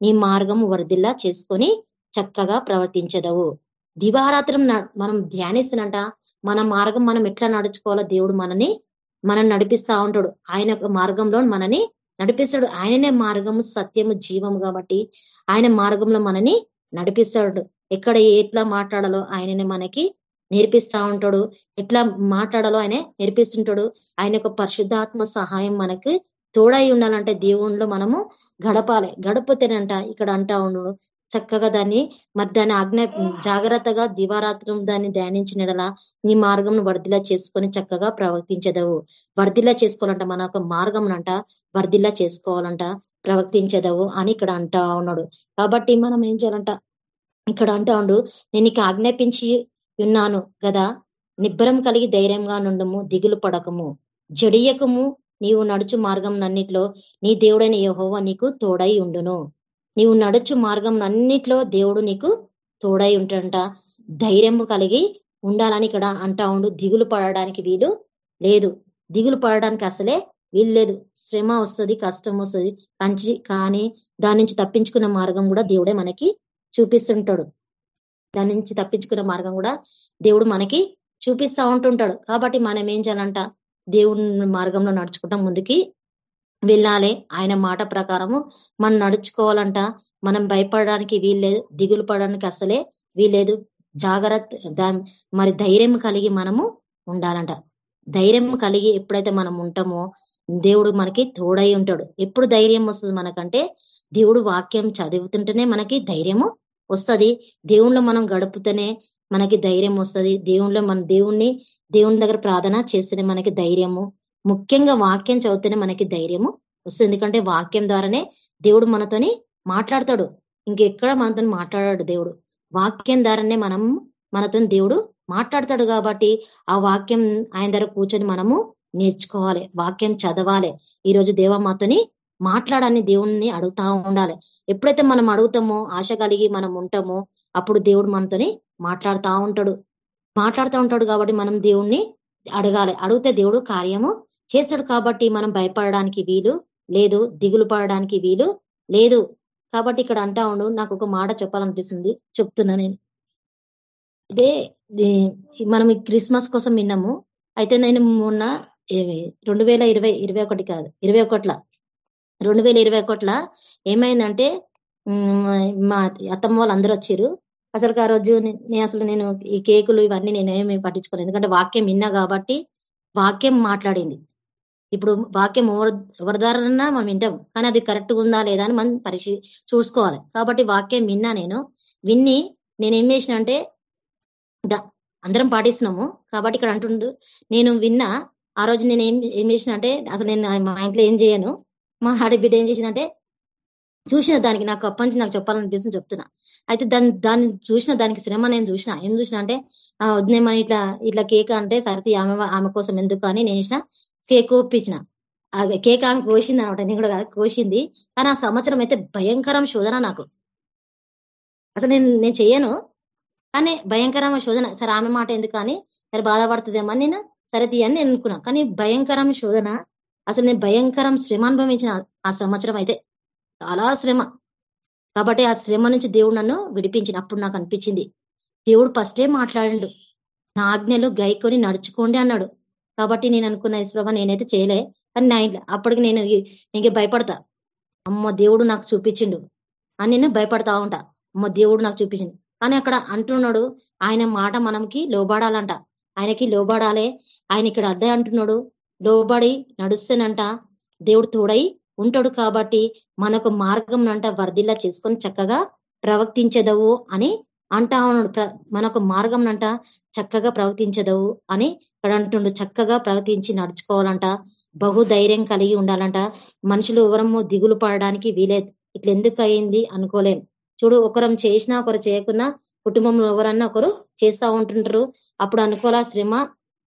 నీ మార్గము వరదిల్లా చేసుకొని చక్కగా ప్రవర్తించదవు. దివారాత్రం మనం ధ్యానిస్తున్నట మన మార్గం మనం ఎట్లా నడుచుకోవాలో దేవుడు మనని మనం నడిపిస్తా ఉంటాడు. ఆయన మార్గంలో మనని నడిపిస్తాడు. ఆయననే మార్గము సత్యము జీవము కాబట్టి ఆయన మార్గంలో మనని నడిపిస్తాడు. ఎక్కడ ఎట్లా మాట్లాడాలో ఆయననే మనకి నేర్పిస్తా ఉంటాడు. ఎట్లా మాట్లాడాలో ఆయన నేర్పిస్తుంటాడు. ఆయన యొక్క పరిశుద్ధాత్మ సహాయం మనకి తోడై ఉండాలంటే దేవుణ్ణిలో మనము గడపాలి. గడపతేనంట ఇక్కడ అంటా ఉండడు చక్కగా దాన్ని మరి దాని ఆజ్ఞ జాగ్రత్తగా దివారాత్రం దాన్ని ధ్యానించినలా నీ మార్గం వర్ధిలా చేసుకొని చక్కగా ప్రవర్తించదవు. వర్ధిలా చేసుకోవాలంట మన యొక్క మార్గం అంట వర్ధిలా చేసుకోవాలంట ప్రవర్తించదవు అని ఇక్కడ అంటా ఉన్నాడు. కాబట్టి మనం ఏం చేయాలంట ఇక్కడ అంటా ఉండు నేను నీకు ఆజ్ఞాపించి ఉన్నాను కదా నిబ్బరం కలిగి ధైర్యంగా నుండము దిగులు పడకము. జడియకము నీవు నడుచు మార్గం నన్నిట్లో నీ దేవుడైన యహోవ నీకు తోడై ఉండును. నీవు నడుచు మార్గం అన్నిట్లో దేవుడు నీకు తోడై ఉంటంట ధైర్యము కలిగి ఉండాలని ఇక్కడ అంటా ఉండు. దిగులు పడడానికి వీలు లేదు. దిగులు పడడానికి అసలే వీలు లేదు. శ్రమ వస్తుంది కష్టం వస్తుంది. కంచి కానీ దాని నుంచి తప్పించుకున్న మార్గం కూడా దేవుడే మనకి చూపిస్తుంటాడు. దాని నుంచి తప్పించుకునే మార్గం కూడా దేవుడు మనకి చూపిస్తా ఉంటుంటాడు. కాబట్టి మనం ఏం చేయాలంట? దేవుని మార్గంలో నడుచుకుంటాం ముందుకి వెళ్ళాలి. ఆయన మాట ప్రకారము మనం నడుచుకోవాలంట. మనం భయపడడానికి వీల్లేదు దిగులు పడడానికి అసలే వీల్లేదు. జాగ్రత్త మరి ధైర్యం కలిగి మనము ఉండాలంట. ధైర్యం కలిగి ఎప్పుడైతే మనం ఉంటామో దేవుడు మనకి తోడై ఉంటాడు. ఎప్పుడు ధైర్యం వస్తుంది మనకంటే దేవుడు వాక్యం చదువుతుంటేనే మనకి ధైర్యము వస్తుంది. దేవుణ్ణి మనం గడుపుతూనే మనకి ధైర్యం వస్తుంది. దేవుణ్ణి మన దేవుణ్ణి దేవుని దగ్గర ప్రార్థన చేస్తేనే మనకి ధైర్యము ముఖ్యంగా వాక్యం చదివితేనే మనకి ధైర్యము వస్తుంది. ఎందుకంటే వాక్యం ద్వారానే దేవుడు మనతోని మాట్లాడతాడు. ఇంకెక్కడ మనతో మాట్లాడాడు దేవుడు. వాక్యం ద్వారానే మనం మనతో దేవుడు మాట్లాడతాడు కాబట్టి ఆ వాక్యం ఆయన దగ్గర కూర్చొని మనము నేర్చుకోవాలి. వాక్యం చదవాలి. ఈ రోజు దేవ మాతోని మాట్లాడని దేవుణ్ణి అడుగుతా ఉండాలి. ఎప్పుడైతే మనం అడుగుతామో ఆశ కలిగి మనం ఉంటామో అప్పుడు దేవుడు మనతోని మాట్లాడుతూ ఉంటాడు. మాట్లాడుతూ ఉంటాడు కాబట్టి మనం దేవుణ్ణి అడగాలి. అడిగితే దేవుడు కార్యము చేస్తాడు కాబట్టి మనం భయపడడానికి వీలు లేదు దిగులు పడడానికి వీలు లేదు. కాబట్టి ఇక్కడ అంటా ఉండు నాకు ఒక మాట చెప్పాలనిపిస్తుంది. చెప్తున్నా నేను. ఇదే మనం క్రిస్మస్ కోసం విన్నాము. అయితే నేను మొన్న రెండు వేల ఇరవై ఇరవై ఒకటి కాదు ఇరవై ఒకట్ల. రెండు వేల ఇరవై ఒకట్ల ఏమైందంటే మా అత్తమ్మ వాళ్ళు అందరూ వచ్చారు. అసలు ఆ రోజు నేను అసలు నేను ఈ కేకులు ఇవన్నీ నేను ఏమి పట్టించుకోలేదు. ఎందుకంటే వాక్యం విన్నా కాబట్టి వాక్యం మాట్లాడింది. ఇప్పుడు వాక్యం ఎవరి ద్వారాన్నా మనం వింటాం. కానీ అది కరెక్ట్గా ఉందా లేదా అని మనం పరిశీ చూసుకోవాలి. కాబట్టి వాక్యం విన్నా నేను. విన్ని నేను ఏం చేసిన అంటే అందరం పాటిస్తున్నాము. కాబట్టి ఇక్కడ అంటుండు నేను విన్నా ఆ రోజు నేను ఏం ఏం చేసిన అంటే అసలు నేను మా ఇంట్లో ఏం చేయను. మా బిడ్డ ఏం చేసిందంటే చూసిన దానికి నాకు అప్పటి నాకు చెప్పాలనిపిస్తుంది చెప్తున్నా. అయితే దాన్ని దాన్ని చూసిన దానికి శ్రమ నేను చూసిన. ఏం చూసిన అంటే వద్దేమని ఇట్లా ఇట్లా కేక్ అంటే సరతి ఆమె ఆమె కోసం ఎందుకు అని నేను ఇచ్చిన కేక్ ఒప్పించిన. అదే కేక్ ఆమె కోసింది అనమాట నేను కూడా కోసింది. కానీ ఆ సంవత్సరం అయితే భయంకరం శోధన నాకు. అసలు నేను నేను చెయ్యను కానీ భయంకరమైన శోధన. సరే ఆమె మాట ఎందుకు కానీ సరే బాధపడుతుందేమో నేను సరే తీయని నేను అనుకున్నా. కానీ భయంకరం శోధన. అసలు నేను భయంకరం శ్రమ అనుభవించిన ఆ సంవత్సరం అయితే. చాలా శ్రమ. కాబట్టి ఆ శ్రమ నుంచి దేవుడు నన్ను విడిపించిన. అప్పుడు నాకు అనిపించింది. దేవుడు ఫస్టే మాట్లాడిండు. నా ఆజ్ఞలు గైకొని నడుచుకోండి అన్నాడు. కాబట్టి నేను అనుకున్న ఇస్ప్రభ నేనైతే చేయలే. కానీ నా అప్పటికి నేను ఇంకే భయపడతా. అమ్మ దేవుడు నాకు చూపించిండు. అని నేను భయపడతా ఉంటా. అమ్మ దేవుడు నాకు చూపించింది కానీ అక్కడ అంటున్నాడు ఆయన మాట మనంకి లోబడాలంట. ఆయనకి లోబడాలే. ఆయన ఇక్కడ అద్దె అంటున్నాడు లోబడి నడుస్తేనంట దేవుడు తోడై ఉంటాడు కాబట్టి మనకు మార్గం అంట వర్ధిల్లా చేసుకొని చక్కగా ప్రవర్తించదవు అని అంటా ఉన్నాడు. మనకు మార్గం అంట చక్కగా ప్రవర్తించదవు అని ఇక్కడ అంటుండు చక్కగా ప్రవర్తించి నడుచుకోవాలంట. బహుధైర్యం కలిగి ఉండాలంట. మనుషులు ఎవరము దిగులు పడడానికి వీలేదు. ఇట్లా ఎందుకు అయింది అనుకోలేం. చూడు ఒకరం చేసినా ఒకరు చేయకున్నా కుటుంబంలో ఎవరన్నా ఒకరు చేస్తా ఉంటుంటారు అప్పుడు అనుకోవాలా శ్రమ?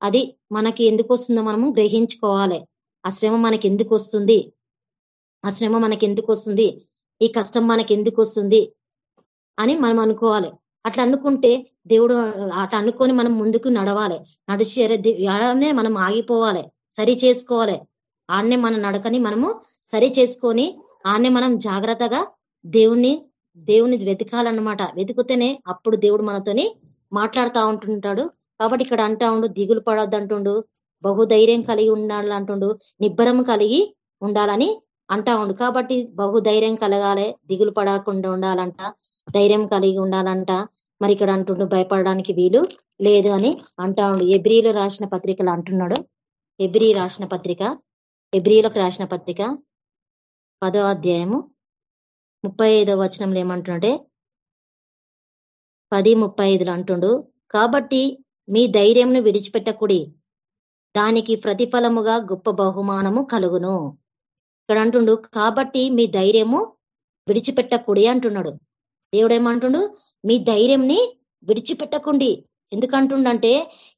అది మనకి ఎందుకు వస్తుందో మనము గ్రహించుకోవాలి. ఆ శ్రమ మనకి ఎందుకు వస్తుంది? ఆ శ్రమ మనకి ఎందుకు వస్తుంది? ఈ కష్టం మనకి ఎందుకు వస్తుంది? అని మనం అనుకోవాలి. అట్లా అనుకుంటే దేవుడు అట్లా అనుకొని మనం ముందుకు నడవాలి. నడిచి ఆడనే మనం ఆగిపోవాలి. సరి చేసుకోవాలి. ఆడనే మన నడకని మనము సరి చేసుకొని ఆడనే మనం జాగ్రత్తగా దేవుణ్ణి దేవుని వెతకాలన్నమాట. వెతుకుతేనే అప్పుడు దేవుడు మనతోని మాట్లాడుతూ ఉంటుంటాడు. కాబట్టి ఇక్కడ అంటా ఉండు దిగులు పడొద్దు అంటుండు బహుధైర్యం కలిగి ఉండాలంటుండు నిబ్బరం కలిగి ఉండాలని అంటా ఉండు. కాబట్టి బహుధైర్యం కలగాలి దిగులు పడకుండా ఉండాలంట ధైర్యం కలిగి ఉండాలంట. మరి ఇక్కడ అంటుండు భయపడడానికి వీలు లేదు అని అంటా ఉండు ఎబ్రిలో రాసిన పత్రికలు అంటున్నాడు. ఎబ్రి రాసిన పత్రిక ఎబ్రిలోకి రాసిన పత్రిక పదో అధ్యాయము. ముప్పై ఐదో వచనంలో ఏమంటుంటే పది ముప్పై ఐదులో అంటుండు కాబట్టి మీ ధైర్యంను విడిచిపెట్టకుడి. దానికి ప్రతిఫలముగా గొప్ప బహుమానము కలుగును. ఇక్కడ అంటుండు కాబట్టి మీ ధైర్యము విడిచిపెట్టకుడి అంటున్నాడు. దేవుడు ఏమంటుండు? మీ ధైర్యంని విడిచిపెట్టకుండి. ఎందుకంటుండంటే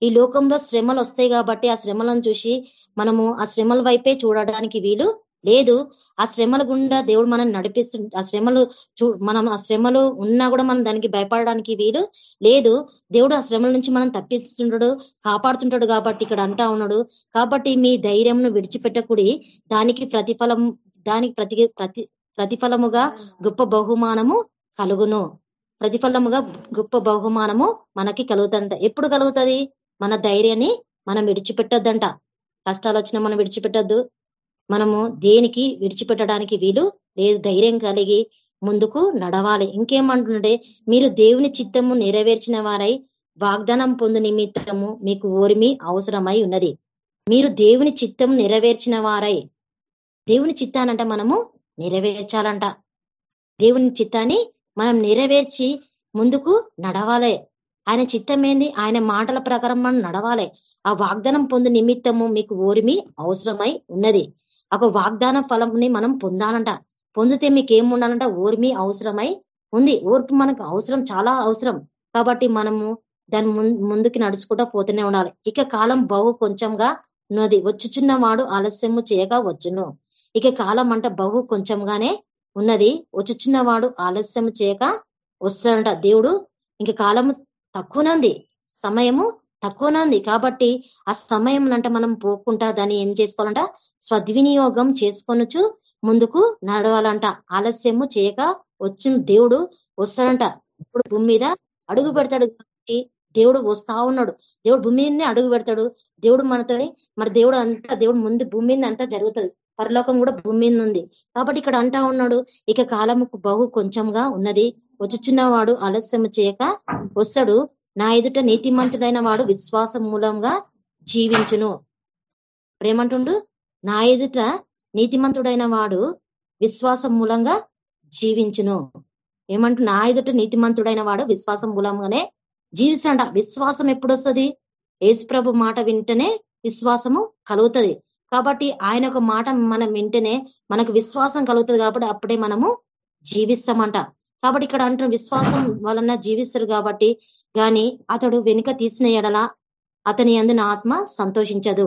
ఈ లోకంలో శ్రమలు వస్తాయి కాబట్టి ఆ శ్రమలను చూసి మనము ఆ శ్రమల వైపే చూడడానికి వీలు లేదు. ఆ శ్రమల గుండా దేవుడు మనం నడిపిస్తు ఆ శ్రమలు మనం ఆ శ్రమలు ఉన్నా కూడా మనం దానికి భయపడడానికి వీలు లేదు. దేవుడు ఆ శ్రమల నుంచి మనం తప్పిస్తుంటాడు కాపాడుతుంటాడు కాబట్టి ఇక్కడ అంటా ఉన్నాడు. కాబట్టి మీ ధైర్యంను విడిచిపెట్టకుడి దానికి ప్రతిఫలం దానికి ప్రతి ప్రతి ప్రతిఫలముగా గొప్ప బహుమానము కలుగును. ప్రతిఫలముగా గొప్ప బహుమానము మనకి కలుగుతుందంట. ఎప్పుడు కలుగుతుంది? మన ధైర్యాన్ని మనం విడిచిపెట్టొద్దంట. కష్టాలు వచ్చినా మనం విడిచిపెట్టద్దు. మనము దేనికి విడిచిపెట్టడానికి వీలు లేదు. ధైర్యం కలిగి ముందుకు నడవాలి. ఇంకేమంటుండే? మీరు దేవుని చిత్తము నెరవేర్చిన వారై వాగ్దానం పొందు నిమిత్తము మీకు ఓరిమి అవసరమై ఉన్నది. మీరు దేవుని చిత్తం నెరవేర్చిన వారై దేవుని చిత్తానంట మనము నెరవేర్చాలంట. దేవుని చిత్తాన్ని మనం నెరవేర్చి ముందుకు నడవాలి. ఆయన చిత్తం ఏంది ఆయన మాటల ప్రకారం మనం నడవాలి. ఆ వాగ్దానం పొందు నిమిత్తము మీకు ఓరిమి అవసరమై ఉన్నది. ఒక వాగ్దాన ఫలంని మనం పొందాలంట. పొందితే మీకు ఏం ఉండాలంట ఓర్మి అవసరమై ఉంది. ఓర్పు మనకు అవసరం చాలా అవసరం. కాబట్టి మనము దాని ముందుకి నడుచుకుంటూ పోతూనే ఉండాలి. ఇక కాలం బహు కొంచెంగా ఉన్నది. వచ్చుచున్న వాడు ఆలస్యము చేయగా వచ్చును. ఇక కాలం అంట బహు కొంచెంగానే ఉన్నది. వచ్చుచున్నవాడు ఆలస్యం చేయక వస్తాడంట దేవుడు. ఇంక కాలము తక్కువనంది. సమయము తక్కువనంది. కాబట్టి ఆ సమయం అంటే మనం పోకుండా దాన్ని ఏం చేసుకోవాలంట? స్వద్వినియోగం చేసుకొనొచ్చు ముందుకు నడవాలంట. ఆలస్యము చేయక వచ్చిన దేవుడు వస్తాడంట. ఇప్పుడు భూమి మీద అడుగు పెడతాడు కాబట్టి దేవుడు వస్తా ఉన్నాడు. దేవుడు భూమి మీదనే అడుగు పెడతాడు. దేవుడు మనతో మరి దేవుడు అంతా దేవుడు ముందు భూమి మీద అంతా జరుగుతుంది. పరలోకం కూడా భూమి మీద ఉంది. కాబట్టి ఇక్కడ అంటా ఉన్నాడు ఇక కాలముకు బహు కొంచెంగా ఉన్నది. వచ్చుచున్నవాడు ఆలస్యం చేయక వస్తాడు. నా ఎదుట నీతిమంతుడైన వాడు విశ్వాసం మూలంగా జీవించును. ప్రేమంటుండు నా ఎదుట నీతిమంతుడైన వాడు విశ్వాసం మూలంగా జీవించును. ఏమంటు నా ఎదుట నీతిమంతుడైన వాడు విశ్వాసం మూలంగానే జీవిస్తాడ విశ్వాసం ఎప్పుడు వస్తుంది యేసుప్రభు మాట వింటనే విశ్వాసము కలుగుతుంది. కాబట్టి ఆయన ఒక మాట మనం వింటేనే మనకు విశ్వాసం కలుగుతుంది కాబట్టి అప్పుడే మనము జీవిస్తామంట. కాబట్టి ఇక్కడ అంటున్న విశ్వాసం వలన జీవిస్తారు కాబట్టి గాని అతడు వెనుక తీసిన ఎడల అతని అందున ఆత్మ సంతోషించదు.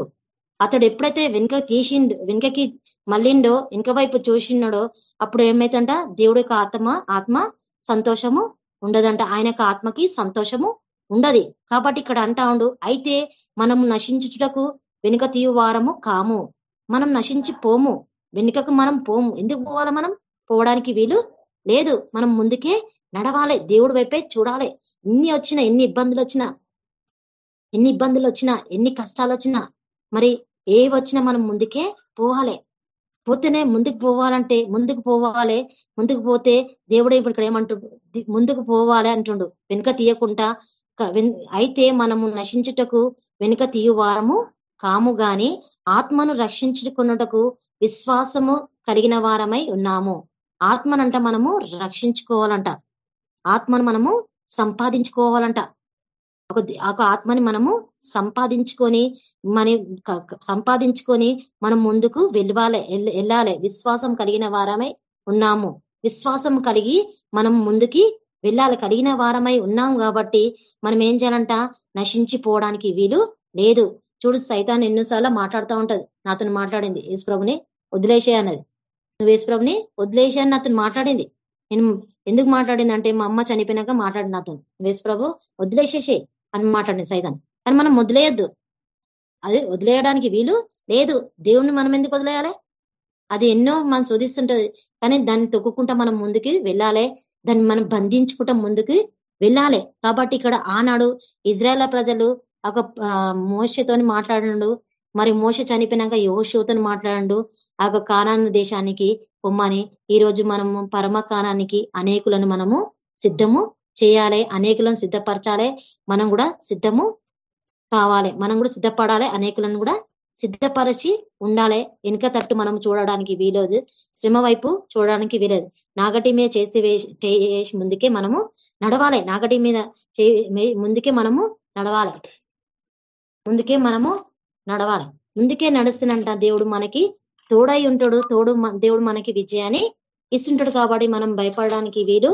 అతడు ఎప్పుడైతే వెనుక తీసిండు వెనుకకి మళ్ళిండో వెనుక వైపు చూసినాడో అప్పుడు ఏమైతుంట దేవుడి యొక్క ఆత్మ ఆత్మ సంతోషము ఉండదంట. ఆయన ఆత్మకి సంతోషము ఉండదు. కాబట్టి ఇక్కడ అంటా ఉండు అయితే మనం నశించుటకు వెనుక తీయువారము కాము. మనం నశించి పోము. వెనుకకు మనం పోము. ఎందుకు పోవాలి మనం? పోవడానికి వీలు లేదు. మనం ముందుకే నడవాలి. దేవుడి వైపే చూడాలి. ఎన్ని వచ్చినా ఎన్ని ఇబ్బందులు వచ్చినా ఎన్ని ఇబ్బందులు వచ్చినా ఎన్ని కష్టాలు వచ్చినా మరి ఏ వచ్చినా మనం ముందుకే పోవాలి. పోతేనే ముందుకు పోవాలంటే ముందుకు పోవాలి. ముందుకు పోతే దేవుడే ఇప్పుడు ఇక్కడ ఏమంటుండు ముందుకు పోవాలి అంటుండు. వెనుక తీయకుండా అయితే మనము నశించుటకు వెనుక తీయువారము కాము గాని ఆత్మను రక్షించుకున్నటకు విశ్వాసము కలిగిన వారమై ఉన్నాము. ఆత్మనంట మనము రక్షించుకోవాలంట. ఆత్మను మనము సంపాదించుకోవాలంట. ఒక ఒక ఆత్మని మనము సంపాదించుకొని మన సంపాదించుకొని మనం ముందుకు వెళ్ళాలి వెళ్ళాలి. విశ్వాసం కలిగిన వారమై ఉన్నాము. విశ్వాసం కలిగి మనం ముందుకి వెళ్ళాలి. కలిగిన వారమై ఉన్నాం కాబట్టి మనం ఏం చేయాలంట? నశించిపోవడానికి వీలు లేదు. చూడు సైతాన్ని ఎన్నోసార్లు మాట్లాడుతూ ఉంటది. నాతో మాట్లాడింది. యేసుప్రభుని వదిలేసే అన్నది. నువ్వు యేసుప్రభుని వదిలేసే అని నాతో మాట్లాడింది. నేను ఎందుకు మాట్లాడింది అంటే మా అమ్మ చనిపోయినాక మాట్లాడి నాతో. యేసుప్రభు వదిలేసేసే అని మాట్లాడింది సైతాన్. కానీ మనం వదిలేయద్దు. అది వదిలేయడానికి వీలు లేదు. దేవుణ్ణి మనం ఎందుకు వదిలేయాలి? అది ఎన్నో మనం శోధిస్తుంటది. కానీ దాన్ని తొక్కుకుంటా మనం ముందుకి వెళ్ళాలి. దాన్ని మనం బంధించుకుంటా ముందుకు వెళ్ళాలి. కాబట్టి ఇక్కడ ఆనాడు ఇజ్రాయల ప్రజలు ఒక మోసతోని మాట్లాడండు. మరి మోస చనిపోయినాక యోషతో మాట్లాడండు. ఆ కానాన్న దేశానికి పొమ్మని ఈ రోజు మనము పరమ కానానికి అనేకులను మనము సిద్ధము చేయాలి. అనేకులను సిద్ధపరచాలి. మనం కూడా సిద్ధము కావాలి. మనం కూడా సిద్ధపడాలి. అనేకులను కూడా సిద్ధపరిచి ఉండాలి. వెనుక తట్టు మనం చూడడానికి వీలేదు శ్రమ వైపు చూడడానికి వీలేదు నాగటి మీద చేతి వేసి ముందుకే మనము నడవాలి. నాగటి మీద ముందుకే మనము నడవాలి. ముందుకే మనము నడవాలి. ముందుకే నడుస్తున్నంట దేవుడు మనకి తోడై ఉంటాడు. తోడు దేవుడు మనకి విజయాన్ని ఇస్తుంటాడు కాబట్టి మనం భయపడడానికి వీలు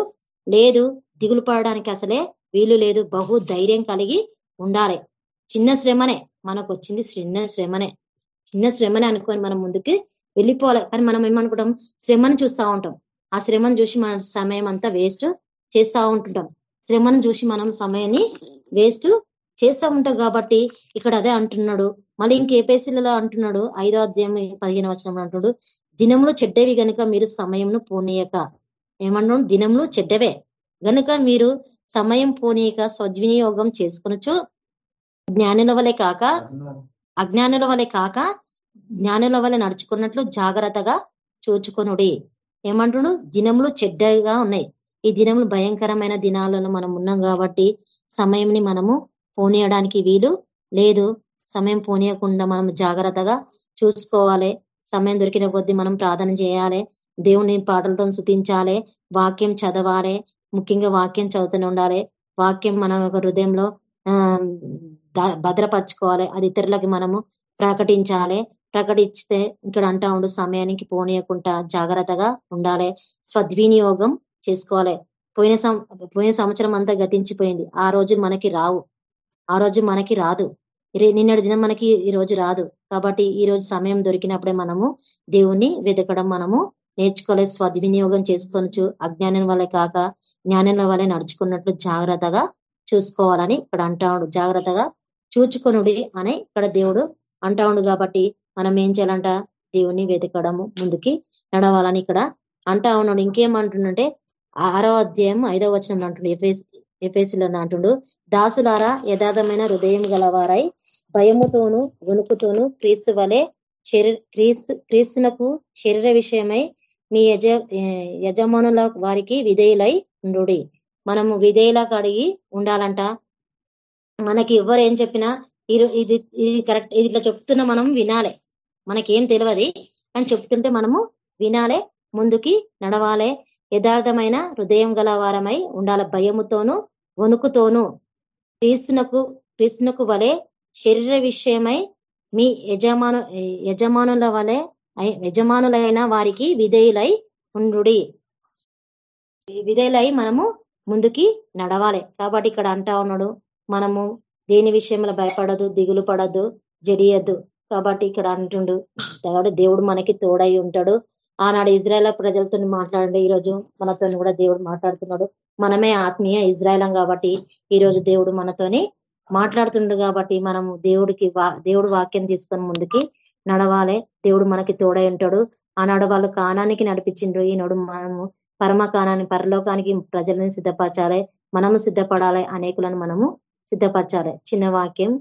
లేదు. దిగులు పడడానికి అసలే వీలు లేదు. బహు ధైర్యం కలిగి ఉండాలి. చిన్న శ్రమనే మనకు వచ్చింది. చిన్న శ్రమనే. చిన్న శ్రమనే అనుకొని మనం ముందుకు వెళ్ళిపోవాలి. కానీ మనం ఏమనుకుంటాం? శ్రమను చూస్తూ ఉంటాం. ఆ శ్రమను చూసి మన సమయం అంతా వేస్ట్ చేస్తూ ఉంటుంటాం శ్రమను చూసి మనం సమయాన్ని వేస్ట్ చేస్తా ఉంటాం కాబట్టి ఇక్కడ అదే అంటున్నాడు. మళ్ళీ ఇంకేపేసీలలో అంటున్నాడు ఐదో అధ్యాయం పదిహేను వచ్చిన అంటున్నాడు దినములు చెడ్డవి గనుక మీరు సమయంను పోనీయక. ఏమన్నాడు దినములు చెడ్డవే. గనుక మీరు సమయం పోనీయక సద్వినియోగం చేసుకునొచ్చు జ్ఞానుల వలె కాక అజ్ఞానుల వలె కాక జ్ఞానుల వలె నడుచుకున్నట్లు జాగ్రత్తగా చూచుకొనుడి. ఏమంటుడు దినములు చెడ్డగా ఉన్నాయి. ఈ దినములు భయంకరమైన దినాలను మనం ఉన్నాం కాబట్టి సమయంని మనము పోనీయడానికి వీలు లేదు. సమయం పోనీయకుండా మనం జాగ్రత్తగా చూసుకోవాలి. సమయం దొరికిన కొద్దీ మనం ప్రార్థన చేయాలి. దేవుని పాటలతో శుతించాలి. వాక్యం చదవాలి. ముఖ్యంగా వాక్యం చదువుతూనే ఉండాలి. వాక్యం మన హృదయంలో భద్రపరచుకోవాలి. అది ఇతరులకి మనము ప్రకటించాలి. ప్రకటిస్తే ఇక్కడ అంటా ఉండు సమయానికి పోనీయకుండా జాగ్రత్తగా ఉండాలి. స్వద్వినియోగం చేసుకోవాలి. పోయిన పోయిన సంవత్సరం అంతా గతించిపోయింది. ఆ రోజు మనకి రావు. ఆ రోజు మనకి రాదు. నిన్నటి దినం మనకి ఈ రోజు రాదు. కాబట్టి ఈ రోజు సమయం దొరికినప్పుడే మనము దేవుణ్ణి వెతకడం మనము నేర్చుకోలే స్వద్వినియోగం చేసుకోవచ్చు అజ్ఞానం వల్లే కాక జ్ఞానం వల్లే నడుచుకున్నట్లు జాగ్రత్తగా చూసుకోవాలని ఇక్కడ అంటాడు జాగ్రత్తగా చూచుకొనుడి అని ఇక్కడ దేవుడు అంటాడు కాబట్టి మనం ఏం చేయాలంట? దేవుని వెతకడము ముందుకి నడవాలని ఇక్కడ అంటా ఉన్నాడు. ఇంకేమంటుండంటే ఆరో అధ్యాయం ఐదో వచనం అంటుండే ఎఫేసిలో అంటుండు. దాసులారా యథార్థమైన హృదయం గలవారై భయముతోను వణుకుతోను క్రీస్తు వలె క్రీస్తు క్రీస్తునకు శరీర విషయమై మీ యజ యజమానుల వారికి విధేయులై ఉండు మనము విధేయులా కడిగి ఉండాలంట. మనకి ఎవరు ఏం చెప్పినా ఇది ఇది కరెక్ట్ ఇది ఇట్లా చెప్తున్నా మనం వినాలి. మనకేం తెలియదు అని చెప్తుంటే మనము వినాలే ముందుకి నడవాలే. యథార్థమైన హృదయం గల వారమై ఉండాల భయముతోనూ వణుకుతోనూ క్రీస్తునకు క్రీస్తునకు వలె శరీర విషయమై మీ యజమాను యజమానుల వలె యజమానులైన వారికి విధేయులై ఉండు విధేయులై మనము ముందుకి నడవాలి. కాబట్టి ఇక్కడ అంటా ఉన్నాడు మనము దేని విషయంలో భయపడదు దిగులు పడద్దు జడియద్దు. కాబట్టి ఇక్కడ అంటుండు దేవుడు మనకి తోడై ఉంటాడు ఆనాడు ఇజ్రాయల్ ప్రజలతో మాట్లాడండి. ఈరోజు మనతో కూడా దేవుడు మాట్లాడుతున్నాడు. మనమే ఆత్మీయ ఇజ్రాయలం కాబట్టి ఈరోజు దేవుడు మనతోని మాట్లాడుతుండు కాబట్టి మనము దేవుడికి దేవుడు వాక్యం తీసుకొని ముందుకి నడవాలి. దేవుడు మనకి తోడై ఉంటాడు. ఆనాడు వాళ్ళు కానానికి నడిపించిండ్రు. ఈనాడు మనము పరమ కానాన్ని పరలోకానికి ప్రజలను సిద్ధపరచాలి. మనము సిద్ధపడాలి. అనేకులను మనము సిద్ధపరచాలి. చిన్న వాక్యం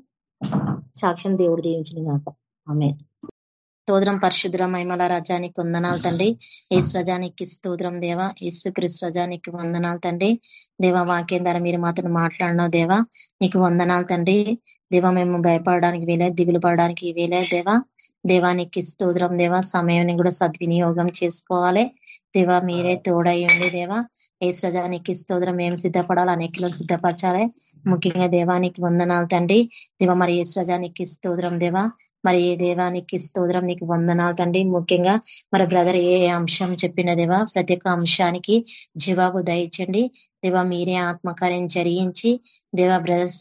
సాక్ష్యం దేవుడు దీవించిన కాక ఆమె స్తోత్రం పరిశుద్ర మహిమల రజానికి వందనాలు తండ్రి. ఈస్ రజానికి స్తోత్రం దేవ. ఈసు క్రిస్ రజానికి వందనాలు తండ్రి. దేవ వాక్యం ద్వారా మీరు మాత్రం మాట్లాడినావు దేవా. నీకు వందనాలు తండ్రి. దేవ మేము భయపడడానికి వీలే దిగులు పడడానికి వీలే దేవా. దేవానికి స్తోత్రం దేవా. సమయాన్ని కూడా సద్వినియోగం చేసుకోవాలి. దేవ మీరే తోడయ్యండి దేవా. ఏ సజానికి స్తోత్రం ఏం సిద్ధపడాలి అనేకలో సిద్ధపరచాలి. ముఖ్యంగా దేవానికి వందనాలు తండ్రి. దేవ మరి ఏ సజానికి స్తోత్రం దేవా. మరి ఏ దేవానికి స్తోత్రం నీకు వందనాలు తండ్రి. ముఖ్యంగా మరి బ్రదర్ ఏ అంశం చెప్పిన దేవా ప్రతి ఒక్క అంశానికి జవాబు దయచండి. దేవా మీరే ఆత్మకార్యం జరిగించి దేవా బ్రదర్స్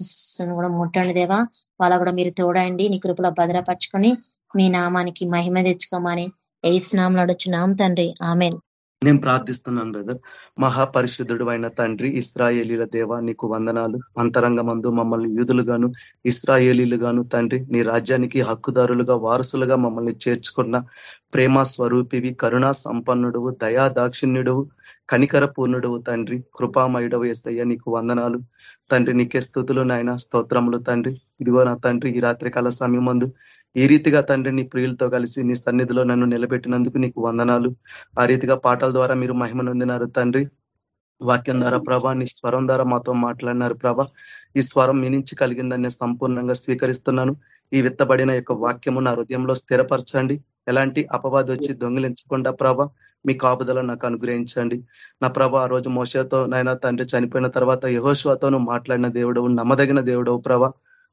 కూడా ముట్టండి దేవా. వాళ్ళ కూడా మీరు తోడండి నీ కృపలో భద్రపరచుకొని మీ నామానికి మహిమ తెచ్చుకోమని ఏ స్నామం నామ తండ్రి. ఆమెన్. నేను ప్రార్థిస్తున్నాను బ్రదర్ మహాపరిశుద్ధుడు అయిన తండ్రి ఇస్రాయేలీల దేవ నీకు వందనాలు. అంతరంగమందు మమ్మల్ని యూదులుగాను ఇస్రాయేలీలుగాను తండ్రి నీ రాజ్యానికి హక్కుదారులుగా వారసులుగా మమ్మల్ని చేర్చుకున్న ప్రేమ స్వరూపివి కరుణా సంపన్నుడువు దయా దాక్షిణ్యుడువు కనికర పూర్ణుడువు తండ్రి. కృపామయుడవు ఎస్తయ్య నీకు వందనాలు. తండ్రి నీకే స్థుతులు నాయన స్తోత్రములు తండ్రి. ఇదిగో నా తండ్రి ఈ రాత్రికాల సమయం మందు ఈ రీతిగా తండ్రి నీ ప్రియులతో కలిసి నీ సన్నిధిలో నన్ను నిలబెట్టినందుకు నీకు వందనాలు. ఆ రీతిగా పాటల ద్వారా మీరు మహిమనొందినారు తండ్రి. వాక్యం ద్వారా ప్రభా నీ స్వరం ద్వారా మాతో మాట్లాడినారు ప్రభా. ఈ స్వరం మీ నుంచి కలిగిందని సంపూర్ణంగా స్వీకరిస్తున్నాను. ఈ విత్తబడిన యొక్క వాక్యము నా హృదయంలో స్థిరపరచండి. ఎలాంటి అపవాది వచ్చి దొంగిలించకుండా ప్రభ మీ కాపుదల నాకు అనుగ్రహించండి. నా ప్రభ ఆ రోజు మోసతో నాయన తండ్రి చనిపోయిన తర్వాత యహోశ్వతోను మాట్లాడిన దేవుడు నమ్మదగిన దేవుడు ప్రభ.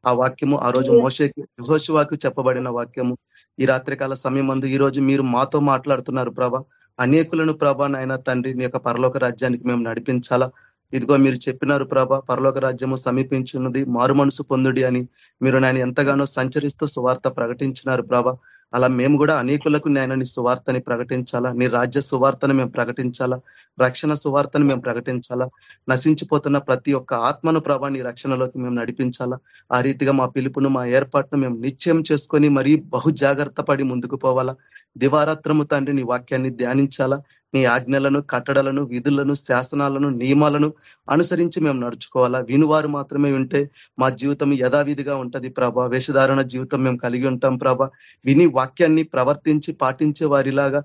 ఆ వాక్యము ఆ రోజు మోసకి యహోశివాకు చెప్పబడిన వాక్యము. ఈ రాత్రికాల సమయం మందు ఈ రోజు మీరు మాతో మాట్లాడుతున్నారు ప్రభ. అనేకులను ప్రభ నాయన తండ్రి మీ యొక్క పరలోక రాజ్యానికి మేము నడిపించాలా. ఇదిగో మీరు చెప్పినారు ప్రభ పరలోక రాజ్యము సమీపించున్నది మారు మనసు పొందుడి అని. మీరు నేను ఎంతగానో సంచరిస్తూ సువార్త ప్రకటించినారు ప్రభ. అలా మేము కూడా అనేకులకు నేను నీ సువార్తని ప్రకటించాలా? నీ రాజ్య సువార్తను మేము ప్రకటించాలా? రక్షణ సువార్తను మేము ప్రకటించాలా? నశించిపోతున్న ప్రతి ఒక్క ఆత్మను ప్రభా నీ రక్షణలోకి మేము నడిపించాలా? ఆ రీతిగా మా పిలుపును మా ఏర్పాటును మేము నిశ్చయం చేసుకొని మరీ బహు జాగ్రత్త ముందుకు పోవాలా? దివారాత్రము తండ్రి నీ వాక్యాన్ని ధ్యానించాలా? నీ ఆజ్ఞలను కట్టడలను విధులను శాసనాలను నియమాలను అనుసరించి మేము నడుచుకోవాలా? వినువారు మాత్రమే ఉంటే మా జీవితం యథావిధిగా ఉంటది ప్రభా. వేషధారణ జీవితం మేము కలిగి ఉంటాం ప్రభ. విని వాక్యాన్ని ప్రవర్తించి పాటించే వారిలాగా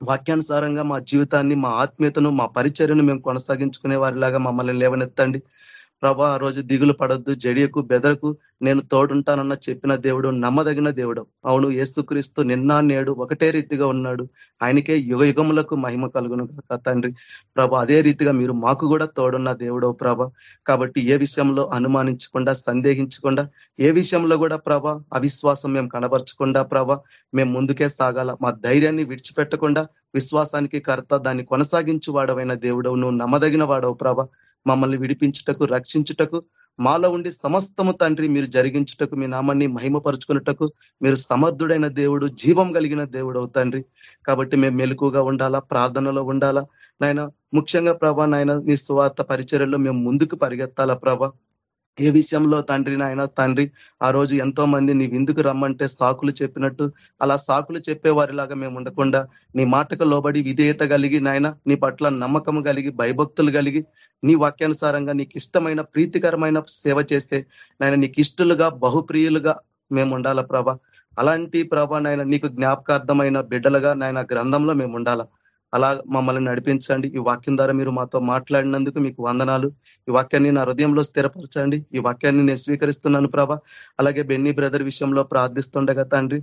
వాక్యానుసారంగా మా జీవితాన్ని మా ఆత్మీయతను మా పరిచర్యను మేము కొనసాగించుకునే వారిలాగా మమ్మల్ని లేవనెత్తండి. ప్రభా ఆ రోజు దిగులు పడొద్దు జడియకు బెదరకు నేను తోడుంటానన్న చెప్పిన దేవుడు నమ్మదగిన దేవుడు. అవును ఏసుక్రీస్తు నిన్న నేడు ఒకటే రీతిగా ఉన్నాడు. ఆయనకే యుగ యుగములకు మహిమ కలుగును కాక తండ్రి. ప్రభ అదే రీతిగా మీరు మాకు కూడా తోడున్న దేవుడవు ప్రభ. కాబట్టి ఏ విషయంలో అనుమానించకుండా సందేహించకుండా ఏ విషయంలో కూడా ప్రభ అవిశ్వాసం మేము కనబరచకుండా ప్రభ మేము ముందుకే సాగాల. మా ధైర్యాన్ని విడిచిపెట్టకుండా విశ్వాసానికి కర్త దాన్ని కొనసాగించు వాడవైన దేవుడవు. నువ్వు నమ్మదగిన వాడవు ప్రభ. మమ్మల్ని విడిపించుటకు రక్షించుటకు మాలో ఉండి సమస్తము తండ్రి మీరు జరిగించుటకు మీ నామాన్ని మహిమపరుచుకున్నటకు మీరు సమర్థుడైన దేవుడు జీవం కలిగిన దేవుడు తండ్రి. కాబట్టి మేము మెలకుగా ఉండాలా ప్రార్థనలో ఉండాలా? నాయన ముఖ్యంగా ప్రభా నాయన మీ స్వార్థ పరిచర్యలో మేము ముందుకు పరిగెత్తాలా ప్రభా? ఏ విషయంలో తండ్రి నాయన తండ్రి ఆ రోజు ఎంతో మంది నీ విందుకు రమ్మంటే సాకులు చెప్పినట్టు? అలా సాకులు చెప్పే వారిలాగా మేము ఉండకుండా నీ మాటకు లోబడి విధేయత కలిగి నాయన నీ పట్ల నమ్మకం కలిగి భయభక్తులు కలిగి నీ వాక్యానుసారంగా నీకు ఇష్టమైన ప్రీతికరమైన సేవ చేస్తే నాయన నీకు ఇష్టలుగా బహుప్రియులుగా మేము ఉండాలా ప్రభ? అలాంటి ప్రభ నాయన నీకు జ్ఞాపకార్థమైన బిడ్డలుగా నాయన గ్రంథంలో మేము ఉండాలా? అలా మమ్మల్ని నడిపించండి. ఈ వాక్యం ద్వారా మీరు మాతో మాట్లాడినందుకు మీకు వందనాలు. ఈ వాక్యాన్ని నా హృదయంలో స్థిరపరచండి. ఈ వాక్యాన్ని నేను స్వీకరిస్తున్నాను ప్రభా. అలాగే బెన్నీ బ్రదర్ విషయంలో ప్రార్థిస్తుండగా తండ్రి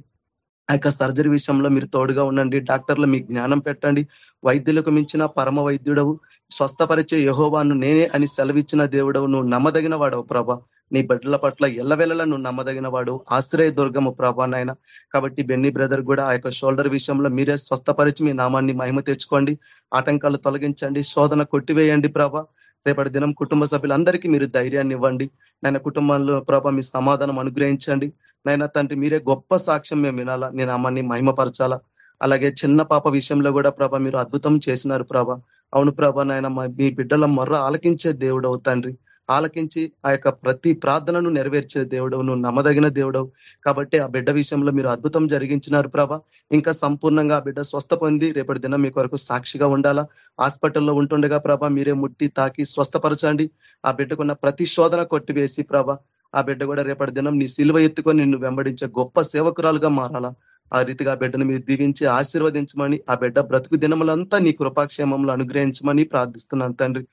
ఆ యొక్క సర్జరీ విషయంలో మీరు తోడుగా ఉండండి. డాక్టర్లు మీ జ్ఞానం పెట్టండి. వైద్యులకు మించిన పరమ వైద్యుడవు. స్వస్థపరిచే యహోవాను నేనే అని సెలవిచ్చిన దేవుడవు. నువ్వు నమ్మదగిన వాడవు ప్రభ. నీ బిడ్డల పట్ల ఎల్లవెల్లలా నువ్వు నమ్మదగిన వాడు ఆశ్రయ దుర్గము ప్రభా నాయన. కాబట్టి బెన్నీ బ్రదర్ కూడా ఆ యొక్క షోల్డర్ విషయంలో మీరే స్వస్థపరిచి మీ నామాన్ని మహిమ తెచ్చుకోండి. ఆటంకాలు తొలగించండి. శోధన కొట్టివేయండి ప్రభా. రేపటి దినం కుటుంబ సభ్యులందరికీ మీరు ధైర్యాన్ని ఇవ్వండి. నాయన కుటుంబంలో ప్రభ మీ సమాధానం అనుగ్రహించండి. నాయన తండ్రి మీరే గొప్ప సాక్ష్యం మేము వినాలా. నేను అమ్మని మహిమపరచాలా. అలాగే చిన్న పాప విషయంలో కూడా ప్రభ మీరు అద్భుతం చేసినారు ప్రభ. అవును ప్రభ నాయన మీ బిడ్డల మొర్ర ఆలకించే దేవుడు అవుతాండ్రి ఆలకించి ఆ యొక్క ప్రతి ప్రార్థనను నెరవేర్చే దేవుడవు నువ్వు నమ్మదగిన దేవుడవు. కాబట్టి ఆ బిడ్డ విషయంలో మీరు అద్భుతం జరిగించినారు ప్రభ. ఇంకా సంపూర్ణంగా ఆ బిడ్డ స్వస్థ పొంది రేపటి దినం మీ కొరకు సాక్షిగా ఉండాలా. హాస్పిటల్లో ఉంటుండగా ప్రభ మీరే ముట్టి తాకి స్వస్థపరచండి. ఆ బిడ్డకున్న ప్రతి శోధన కొట్టివేసి ప్రభ ఆ బిడ్డ కూడా రేపటి దినం నీ సిలువ ఎత్తుకొని నిన్ను వెంబడించే గొప్ప సేవకురాలుగా మారాలా. ఆ రీతిగా ఆ బిడ్డను మీరు దీవించి ఆశీర్వదించమని ఆ బిడ్డ బ్రతుకు దినములంతా నీ కృపాక్షేమంలో అనుగ్రహించమని ప్రార్థిస్తున్నాను తండ్రి.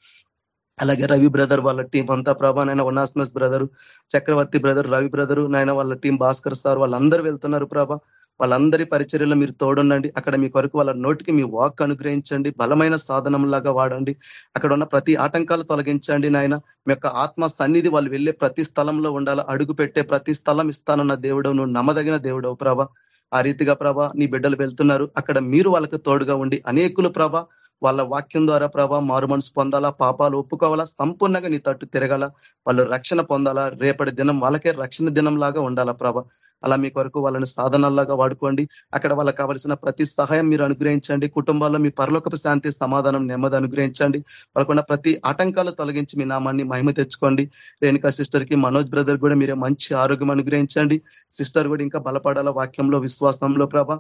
అలాగే రవి బ్రదర్ వాళ్ళ టీం అంతా ప్రభా నాయన వనాస్మస్ brother Chakravarthi brother Ravi brother నాయన వాళ్ళ టీం భాస్కర్ సార్ వాళ్ళందరూ వెళ్తున్నారు ప్రభా. వాళ్ళందరి పరిచర్యలో మీరు తోడుండండి. అక్కడ మీ కొరకు వాళ్ళ నోటికి మీ వాక్ అనుగ్రహించండి. బలమైన సాధనంలాగా వాడండి. అక్కడ ఉన్న ప్రతి ఆటంకాలు తొలగించండి నాయన. మీ యొక్క ఆత్మ సన్నిధి వాళ్ళు వెళ్ళే ప్రతి స్థలంలో ఉండాలి. అడుగు పెట్టే ప్రతి స్థలం ఇస్తానన్న దేవుడు నువ్వు నమ్మదగిన దేవుడవు ప్రభా. ఆ రీతిగా ప్రభా నీ బిడ్డలు వెళ్తున్నారు. అక్కడ మీరు వాళ్ళకి తోడుగా ఉండి అనేకులు ప్రభా వాళ్ళ వాక్యం ద్వారా ప్రభా మారు మనసు పొందాలా పాపాలు ఒప్పుకోవాలా సంపూర్ణంగా నీ తట్టు తిరగాల వాళ్ళు రక్షణ పొందాలా రేపటి దినం వాళ్ళకే రక్షణ దినం లాగా ఉండాలా ప్రభ. అలా మీ కొరకు వాళ్ళని సాధనాల్లాగా వాడుకోండి. అక్కడ వాళ్ళకి కావలసిన ప్రతి సహాయం మీరు అనుగ్రహించండి. కుటుంబాల్లో మీ పరలోకపు శాంతి సమాధానం నెమ్మది అనుగ్రహించండి. వాళ్ళకున్న ప్రతి ఆటంకాలు తొలగించి మీ నామాన్ని మహిమ తెచ్చుకోండి. రేణుకా సిస్టర్కి మనోజ్ బ్రదర్ కూడా మీరే మంచి ఆరోగ్యం అనుగ్రహించండి. సిస్టర్ కూడా ఇంకా బలపడాల వాక్యంలో విశ్వాసంలో ప్రభ.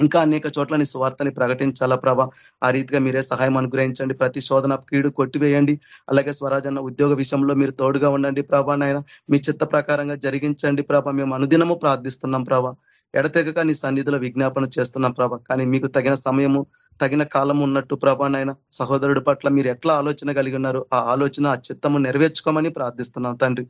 ఇంకా అనేక చోట్ల నీ స్వార్థని ప్రకటించాలా ప్రభ? ఆ రీతిగా మీరే సహాయం అనుగ్రహించండి. ప్రతి శోధన కీడు కొట్టివేయండి. అలాగే స్వరాజన్న ఉద్యోగ విషయంలో మీరు తోడుగా ఉండండి ప్రభా నాయన. మీ చిత్త ప్రకారంగా జరిగించండి ప్రభ. మేము అనుదినము ప్రార్థిస్తున్నాం ప్రభా. ఎడతెగక నీ సన్నిధిలో విజ్ఞాపన చేస్తున్నాం ప్రభ. కానీ మీకు తగిన సమయము తగిన కాలం ఉన్నట్టు ప్రభా నాయన. సహోదరుడి పట్ల మీరు ఎట్లా ఆలోచన కలిగి ఉన్నారు ఆ ఆలోచన ఆ చిత్తము నెరవేర్చుకోమని ప్రార్థిస్తున్నాం తండ్రి.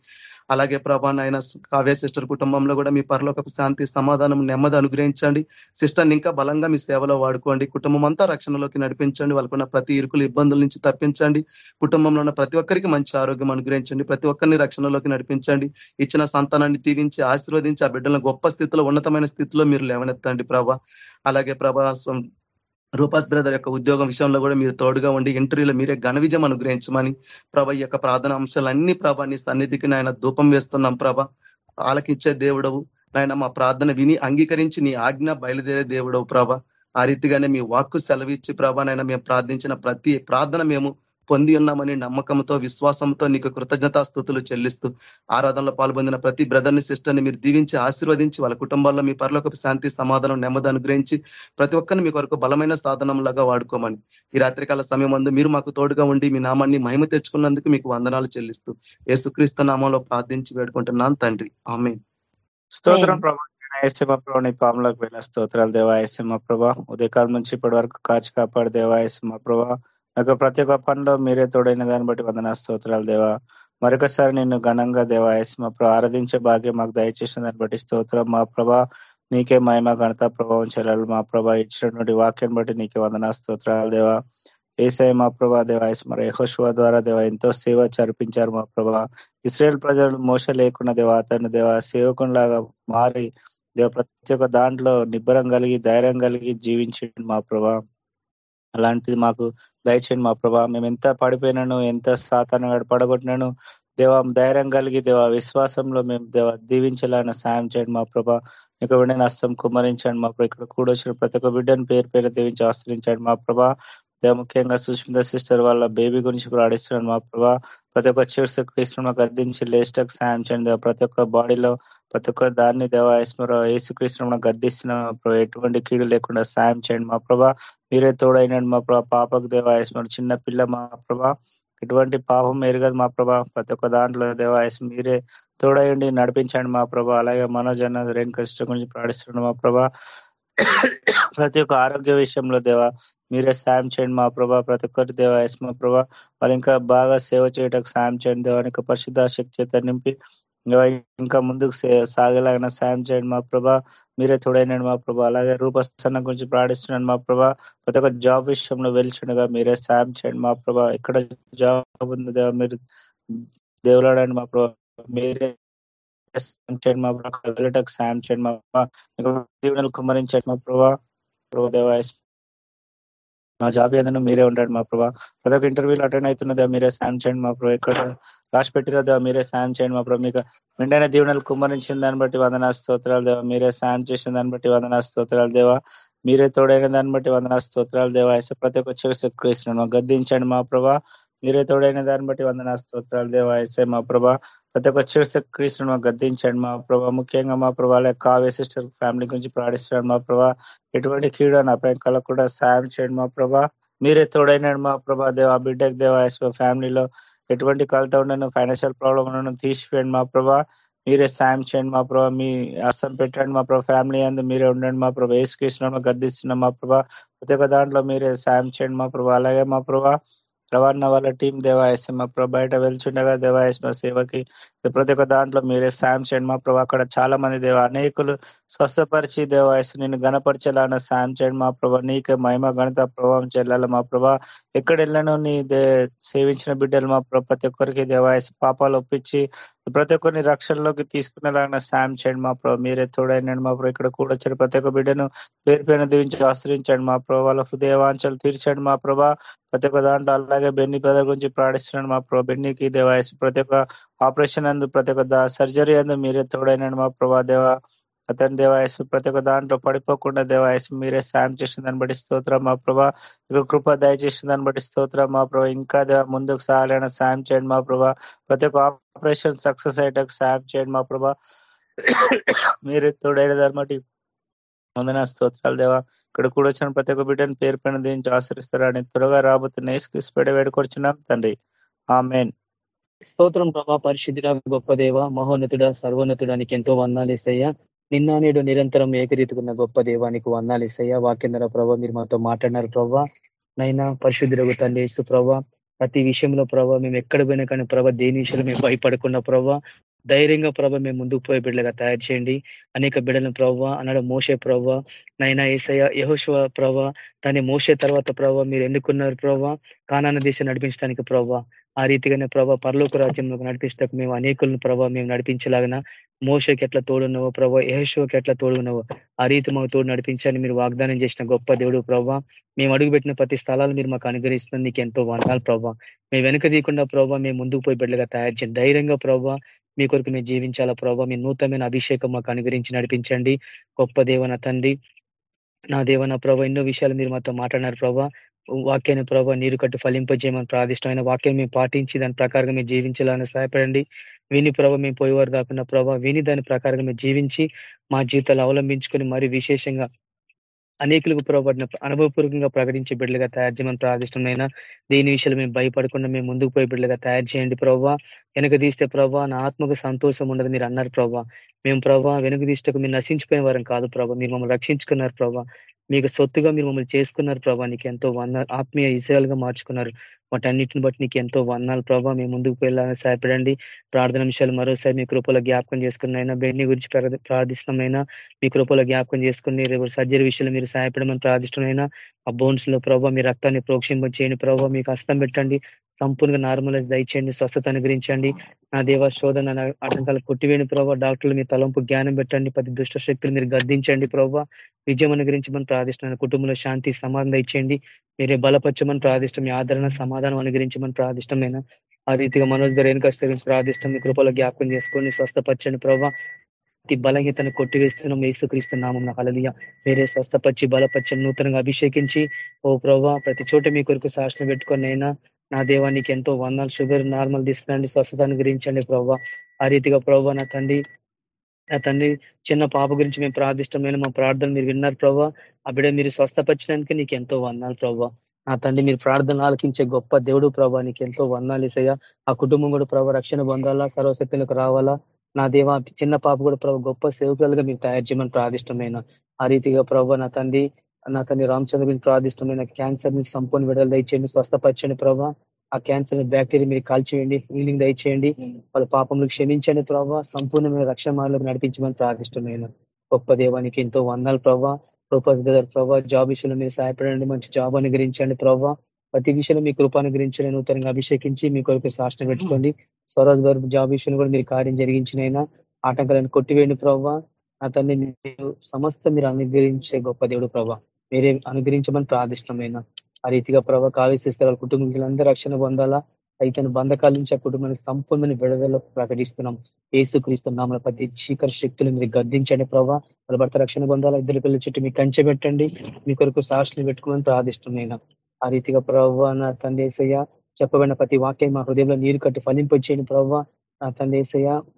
అలాగే ప్రభా నాయన కావ్య సిస్టర్ కుటుంబంలో కూడా మీ పరలోకపు శాంతి సమాధానం నెమ్మది అనుగ్రహించండి. సిస్టర్ని ఇంకా బలంగా మీ సేవలో వాడుకోండి. కుటుంబం అంతా రక్షణలోకి నడిపించండి. వాళ్ళకున్న ప్రతి ఇరుకులు ఇబ్బందుల నుంచి తప్పించండి. కుటుంబంలో ఉన్న ప్రతి ఒక్కరికి మంచి ఆరోగ్యం అనుగ్రహించండి. ప్రతి ఒక్కరిని రక్షణలోకి నడిపించండి. ఇచ్చిన సంతానాన్ని దీవించి ఆశీర్వదించి ఆ బిడ్డలను గొప్ప స్థితిలో ఉన్నతమైన స్థితిలో మీరు లేవనెత్తండి ప్రభా. అలాగే ప్రభా రూపాస్ బ్రదర్ యొక్క ఉద్యోగం విషయంలో కూడా మీరు తోడుగా ఉండి ఇంటర్వ్యూలో మీరే ఘన విజయం అనుగ్రహించమని ప్రభ యొక్క ప్రార్థన అంశాలన్నీ ప్రభ నీ సన్నిధికి నాయన ధూపం వేస్తున్నాం ప్రభ. ఆలకించే దేవుడవు. నాయన మా ప్రార్థన విని అంగీకరించి నీ ఆజ్ఞ బయలుదేరే దేవుడవు ప్రభ. ఆ రీతిగానే మీ వాక్కు సెలవిచ్చి ప్రభ నైనా మేము ప్రార్థించిన ప్రతి ప్రార్థన మేము పొంది ఉన్నామని నమ్మకంతో విశ్వాసంతో నీకు కృతజ్ఞతాస్థుతులు చెల్లిస్తూ ఆరాధనలో పాల్పొందిన ప్రతి బ్రదర్ని సిస్టర్ని మీరు దీవించి ఆశీర్వదించి వాళ్ళ కుటుంబాల్లో మీ పరలోక శాంతి సమాధానం నెమ్మది అనుగ్రహించి ప్రతి ఒక్కరిని మీ కొరకు బలమైన సాధనంలాగా వాడుకోమని. ఈ రాత్రికాల సమయం అందు మీరు మాకు తోడుగా ఉండి మీ నామాన్ని మహిమ తెచ్చుకున్నందుకు మీకు వందనాలు చెల్లిస్తూ యేసుక్రీస్తు నామంలో ప్రార్థించి వేడుకుంటున్నాను తండ్రి. ఆమె స్తోత్రం ప్రభా. నీ పాములకు వెళ్ళిన స్తోత్రాలు దేవా ఏసీమ ప్రభా. ఉదయకాలం నుంచి ఇప్పటి వరకు కాచి కాపాడు దేవా ఏసీమ ప్రభా. నాకు ప్రతి ఒక్క పనిలో మీరే తోడైన దాన్ని బట్టి వందన స్తోత్రాలు దేవా. మరొకసారి నిన్ను ఘనంగా దేవా మా ఆరాధించే భాగ్యం మాకు దయచేసిన దాన్ని బట్టి స్తోత్రం. మా ప్రభా నీకే మహిమ ఘనత ప్రభావం చెల్లెలు. మా ప్రభా ఇచ్చినటువంటి వాక్యం బట్టి నీకే వందన స్తోత్రాలు దేవా. ఏసఐ మా ప్రభా దేవ మరి యహోశివ ద్వారా దేవ ఎంతో సేవ చరిపించారు మా ప్రభా. ఇస్రాయేల్ ప్రజలు మోస లేకుండా దేవ అతను దేవ సేవకునిలాగా మారి దేవ ప్రతి ఒక్క దాంట్లో నిబ్బరం కలిగి ధైర్యం కలిగి జీవించండి మా ప్రభా. అలాంటిది మాకు దయచేయండి మా ప్రభా. మేము ఎంత పడిపోయినాను ఎంత సాతాను పడగొట్టినాను దేవ ధైర్యం కలిగి దేవ విశ్వాసంలో మేము దేవ దీవించాలని సాయం చేయండి మా ప్రభా. ఇక వెంటనే నష్టం కుమ్మరించండి మా ప్రభా. ఇక్కడ కూడొచ్చిన ప్రతి ఒక్క బిడ్డను పేరు పేరు దీవించి ఆశ్రయించండి మా ప్రభా. దేవ ముఖ్యంగా సుష్మిత సిస్టర్ వాళ్ళ బేబీ గురించి ప్రార్థిస్తున్నాను మా ప్రభా. ప్రతి ఒక్క చిర్స్ క్రీస్తుని మాకు గద్దించి లేస్టక్ సాయం చేయండి ప్రతి ఒక్క బాడీలో ప్రతి ఒక్క దాన్ని దేవ ఈశ్వర ఏసు కృష్ణ గద్దిస్తున్న ఎటువంటి కీడు లేకుండా సాయం చేయండి మా ప్రభా. మీరే తోడైనాడు మా ప్రభా. పాపకు దేవ ఈశ్వర చిన్న పిల్ల మా ప్రభా. ఎటువంటి పాపం ఎరగదు మా ప్రభా. ప్రతి ఒక్క దాంట్లో దేవాయస్ మీరే తోడయండి నడిపించండి మా ప్రభా. అలాగే మనోజన రేణు కష్టం గురించి ప్రాణిస్తున్నాడు మా ప్రభా. ప్రతి ఒక్క ఆరోగ్య విషయంలో దేవా మీరే సాయం చేయండి మా ప్రభా. ప్రతి ఒక్కరి దేవా మా ప్రభా. వాళ్ళు ఇంకా బాగా సేవ చేయడానికి సాయం చేయండి దేవానికి పరిశుద్ధ శక్తి నింపి ఇంకా ముందుకు సాగేలాగిన సాయం చేయండి మా ప్రభా. మీరే తోడైనాడు మా ప్రభా. అలాగే రూపస్థానం గురించి ప్రాణిస్తున్నాడు మా ప్రభా. ప్రతి ఒక్క జాబ్ విషయంలో వెలిచిండగా మీరే సాయం చేయండి మా ప్రభా. ఎక్కడ జాబ్ ఉంది దేవా? మీరు దేవులాడండి మా ప్రభా. మీరే సాయం చేయండి మా ప్రభా. వెళ్ళటకు సాయం చేయండి మా ప్రభా. దీవెనలు కుమ్మరించండి మా ప్రభా. ప్రభా మా జాబ్ ఏదైనా మీరే ఉండండి మా ప్రభా. ప్రతి ఒక్క ఇంటర్వ్యూలు అటెండ్ అవుతున్నదా మీరే సాయం చేయండి మా ప్రభు. ఎక్కడ రాసి పెట్టినదా మీరే సాయం చేయండి మా ప్రభు. మీకు మెండైన దీవెనలు కుమ్మరించిన దాన్ని బట్టి వందనా స్తోత్రాలు దేవా. మీరే సాయం చేసిన దాన్ని బట్టి వందనా స్తోత్రాలు దేవా. మీరే తోడైన దాన్ని బట్టి వందనా స్తోత్రాలు దేవా. ప్రతి ఒక్క చేస్తున్నాను గద్దించండి మా ప్రభా. మీరే తోడైన దాన్ని బట్టి వందనా స్తోత్రాలు దేవా. ఎస్ఐ మా ప్రభా. ప్రతి ఒక్క చేస్తే క్రీస్తును గద్దించండి మా ప్రభా ముఖ్యంగా మా ప్రభా కావ్య సిస్టర్ ఫ్యామిలీ గురించి ప్రాణిస్తున్నాడు మా ప్రభా ఎటువంటి కీడు నా పైన కూడా సాయం చేయండి మా ప్రభా మీరే తోడైనాడు మా ప్రభా దేవ బిడ్డకు దేవ ఫ్యామిలీలో ఎటువంటి కలత ఉండను ఫైనాన్షియల్ ప్రాబ్లం ఉండను తీసిపోయండి మా ప్రభా మీరే సాయం చేయండి మా ప్రభా మీ అస్సం పెట్టండి మా ప్రభా ఫ్యామిలీ అందు మీరే ఉండండి మా ప్రభా వేసుకృష్ణ గద్దిస్తున్నాం మా ప్రభా ప్రతి ఒక్క దాంట్లో మీరే సాయం చేయండి మా ప్రభా అలాగే మా ప్రభా రవాణా వాళ్ళ టీం దేవాయస్మ మా బయట వెళ్తుండగా దేవాయస్మ సేవకి ప్రతి ఒక్క దాంట్లో మీరే సాయం చేయండి. మా ప్రభా అక్కడ చాలా మంది దేవ అనేకులు స్వస్థపరిచి దేవాయసు నేను గణపరిచేలాగా సాయం చేయండి. మా ప్రభా నీకే మహిమ గణిత ప్రభావం చెల్లాలి. మా ప్రభా ఎక్కడ వెళ్ళను నీ దే సేవించిన బిడ్డలు మా ప్రభా ప్రతి ఒక్కరికి దేవాయసు పాపాలు ఒప్పించి ప్రతి ఒక్కరిని రక్షణలోకి తీసుకునేలాగా సాయం చేయండి. మా ప్రభు మీరే తోడైనాడు. మా ప్రభు ఇక్కడ కూడా వచ్చాడు ప్రతి ఒక్క బిడ్డను పేరు పైన దీవించి ఆశ్రయించండి. మా ప్రభు వాళ్ళ హృదయవాంఛలు తీర్చండి. మా ప్రభా ప్రతి ఒక్క దాంట్లో అలాగే బెన్ని పేద గురించి ప్రాణిస్తున్నాడు మా ప్రభు బెన్నికి దేవాయసు ప్రతి ఒక్క ఆపరేషన్ అందు ప్రతి ఒక్క సర్జరీ అందు మీరే తోడైనాడు మా ప్రభా దేవ. అతని దేవాయసు ప్రతి ఒక్క దాంట్లో పడిపోకుండా దేవాయసు మీరే సాయం చేసిన దాన్ని బట్టి స్తోత్రం మా ప్రభా. ఇక కృప దయచేసిన దాన్ని బట్టి స్తోత్రం మా ప్రభా. ఇంకా దేవ ముందుకు సాగాలైన సాయం చేయండి మా ప్రభా. ప్రతి ఒక్క ఆపరేషన్ సక్సెస్ అయ్యేటకు సాయం చేయండి మా ప్రభా. మీరే తోడైన దాన్ని బట్టి వందన స్తోత్రాలు దేవా. ఇక్కడ కూడా వచ్చిన ప్రతి ఒక్క బిడ్డను పేరు పైన దీనికి ఆశ్రయిస్తారని త్వరగా రాబోతున్న ఏసుక్రీస్పేట వేడుకొచ్చున్నాం తండ్రి. ఆ మెయిన్ స్తోత్రం ప్రభా పరిశుద్ధిగా గొప్ప దేవ మహోన్నతుడ సర్వోన్నతుడానికి ఎంతో వందాలేసయ్యా. నిన్న నేడు నిరంతరం ఏకరీతికున్న గొప్ప దేవానికి వందాలేసయ్యా. వాక్యంధర ప్రభావ మీరు మాతో మాట్లాడినారు ప్రభా. నైనా పరిశుద్ధులకు తండ్రి వేస్తూ ప్రభా ప్రతి విషయంలో ప్రభావ మేము ఎక్కడ పోయినా కానీ ప్రభా దేని విషయంలో మేము భయపడుకున్న ప్రభావ ధైర్యంగా ప్రభావ మేము ముందుకు పోయే బిడ్డలుగా తయారు చేయండి. అనేక బిడ్డలను ప్రభా అన్నాడు మోసే ప్రభావ నైనా ఏసయ్య యహోశివ ప్రభావ దాన్ని మోసే తర్వాత ప్రభా మీరు ఎన్నుకున్నారు ప్రభా కానాన దేశం నడిపించడానికి ప్రభావ ఆ రీతిగానే ప్రభా పరలోక రాజ్యంలో నడిపించడానికి మేము అనేకులను ప్రభావ మేము నడిపించలాగిన మోసకి ఎట్లా తోడున్నావో ప్రభా యహోకి ఎట్లా తోడున్నావో ఆ రీతి మాకు తోడు నడిపించాలని మీరు వాగ్దానం చేసిన గొప్ప దేవుడు ప్రభావ మేము అడుగుపెట్టిన ప్రతి స్థలాలు మీరు మాకు అనుగ్రహిస్తుంది నీకు ఎంతో వందాలు ప్రభావ మేము వెనుక తీయకుండా ప్రభావ మేము ముందుకు పోయి బిడ్డగా తయారు చేయండి. ధైర్యంగా ప్రభావ మీ కొరకు మేము జీవించాలా ప్రభావ మీ నూతనమైన అభిషేకం మాకు అనుగ్రహించి నడిపించండి. గొప్ప దేవన తండ్రి నా దేవన ప్రభా ఎన్నో విషయాలు మీరు మాతో మాట్లాడినారు ప్రభావ వాక్యాన్ని ప్రభావ నీరు కట్టు ఫలింపజేయమని ప్రాదిష్టమైన వాక్యం మేము పాటించి దాని ప్రకారంగా మేము జీవించాలని సహాయపడండి. విని ప్రభావ మేము పోయేవారు కాకుండా ప్రభావ విని దాని ప్రకారంగా మేము జీవించి మా జీవితాలు అవలంబించుకొని మరి విశేషంగా అనేకులకు పురవబడిన అనుభవపూర్వకంగా ప్రకటించే బిడ్డలుగా తయారు చేయమని ప్రార్థిష్టమైన దీని విషయాలు మేము భయపడకుండా మేము ముందుకు పోయే బిడ్డలుగా తయారు చేయండి ప్రభావ వెనక తీస్తే ప్రభావ నా ఆత్మకు సంతోషం ఉండదు మీరు అన్నారు ప్రభావ మేము ప్రభావ వెనుక తీస్తకు మీరు నశించిపోయిన వారం కాదు ప్రభావ మీరు మమ్మల్ని రక్షించుకున్నారు ప్రభావ మీకు సొత్తుగా మీరు మమ్మల్ని చేసుకున్నారు ప్రభా నీకు ఎంతో వంద ఆత్మీయ ఇసరాలుగా మార్చుకున్నారు. వాటన్నిటిని బట్టి నీకు ఎంతో వందాలు ప్రభావ మేము ముందుకు వెళ్ళాలని సహాయపడండి. ప్రార్థన విషయాలు మరోసారి మీ కృపలో జ్ఞాపకం చేసుకున్నైనా బెడ్ని గురించి ప్రార్థిష్టమైనా మీ కృపలో జ్ఞాపకం చేసుకుని రేపు సర్జరీ విషయంలో మీరు సహాయపడమని ప్రార్థిష్టమైనా ఆ బోన్స్లో ప్రభావ మీ రక్తాన్ని ప్రోక్షింప చేయండి ప్రభావ మీకు హస్తం పెట్టండి. సంపూర్ణంగా నార్మల్ దయచేయండి స్వస్థత అనుగ్రహించండి. నా దేవ శోధన ఆటంకాలు కొట్టివేని ప్రభావ డాక్టర్లు మీ తలంపు జ్ఞానం పెట్టండి. ప్రతి దుష్ట శక్తులు మీరు గద్దించండి ప్రభావ విజయం అనుగ్రహించమని ప్రార్థిస్తున్నాను. కుటుంబంలో శాంతి సమాధానం దయచేయండి. మీరే బలపరచమని ప్రార్థిష్టం మీ ఆదరణ సమాధానం అనుగ్రహించమని ప్రార్థిష్టమైన ఆ రీతిగా మనోజ్ గారు వెనుక ప్రార్థిష్టం మీ కృపలో జ్ఞాపకం చేసుకొని స్వస్థపరచండి ప్రభావ ప్రతి బలహీతను కొట్టివేస్తున్నాం. ఏసుక్రీస్తున్నాము నా కలలియ వేరే స్వస్థపచ్చి బలపచ్చని నూతనంగా అభిషేకించి ఓ ప్రభావ ప్రతి చోట మీ కొరకు సాక్షణ పెట్టుకొని అయినా నా దేవానికి ఎంతో వందలు షుగర్ నార్మల్ తీసుకురండి స్వస్థతను గురించండి ప్రభావ ఆ రీతిగా ప్రభావ నా తండ్రి నా తండ్రి చిన్న పాప గురించి మేము ప్రార్థిష్టమైన మా ప్రార్థన మీరు విన్నారు ప్రభావ ఆ బిడ్డ మీరు స్వస్థపరచడానికి నీకు ఎంతో వందాలు ప్రభావ నా తండ్రి మీరు ప్రార్థన ఆలకించే గొప్ప దేవుడు ప్రభా నీకు ఎంతో వందాలు ఇసయ్యా ఆ కుటుంబం కూడా ప్రభావ రక్షణ పొందాలా సర్వశక్తులకు రావాలా. నా దేవ చిన్న పాప కూడా ప్రభా గొప్ప సేవకులుగా మీరు తయారు చేయమని ప్రార్థిష్టమైన. ఆ రీతిగా ప్రభు నా తండ్రి నా తండ్రి రామచంద్ర గురించి ప్రార్థిష్టమైన క్యాన్సర్ నుంచి సంపూర్ణ విడుదల దయచేయండి స్వస్థపరచండి ప్రభావ ఆ క్యాన్సర్ బ్యాక్టీరియా మీరు కాల్చివేయండి హీలింగ్ దయచేయండి. వాళ్ళ పాపంలో క్షమించండి ప్రభావ సంపూర్ణమైన రక్షణ మార్గంలో నడిపించమని ప్రార్థిష్టమైన గొప్ప దేవానికి ఎంతో వందాలు ప్రభావ ప్రొపోజ్ దగ్గర ప్రభావ జాబ్ విషయంలో మీరు సహాయపడండి మంచి జాబ్ అనుగ్రహించండి ప్రభావ ప్రతి విషయంలో మీ కృప అనుగ్రహించండి నూతనంగా అభిషేకించి మీ కొరకు శాసన పెట్టుకోండి. స్వరాజ్ గారు జాబ్ విషయంలో కూడా మీరు కార్యం జరిగించినైనా ఆటంకాలను కొట్టివేయండి ప్రభావ అతన్ని మీరు సమస్త మీరు అనుగ్రహించే గొప్ప దేవుడు ప్రభావ మీరే అనుగ్రహించమని ప్రార్థిష్టమైన ఆ రీతిగా ప్రభావ కావేశిస్తారు వాళ్ళ కుటుంబీకులందరూ రక్షణ పొందాలా? అయితే బంధకాల నుంచి ఆ కుటుంబాన్ని సంపూర్ణమైన విడుదల ప్రకటిస్తున్నాం. ఏసుక్రీస్తు నామల ప్రతి చీకర శక్తులు మీరు గద్దించండి ప్రభావ వాళ్ళ భర్త రక్షణ పొందాలా? ఇద్దరు పిల్లల చుట్టూ మీకు కంచె పెట్టండి. మీ కొరకు సాక్షులు పెట్టుకోమని ప్రార్థిష్టమైన ఆ రీతిగా ప్రభావ నా తండ్రి చెప్పబడిన ప్రతి వాక్యం మా హృదయంలో నీరు కట్టి ఫలింపచేయండి ప్రభావ నా తండ్రి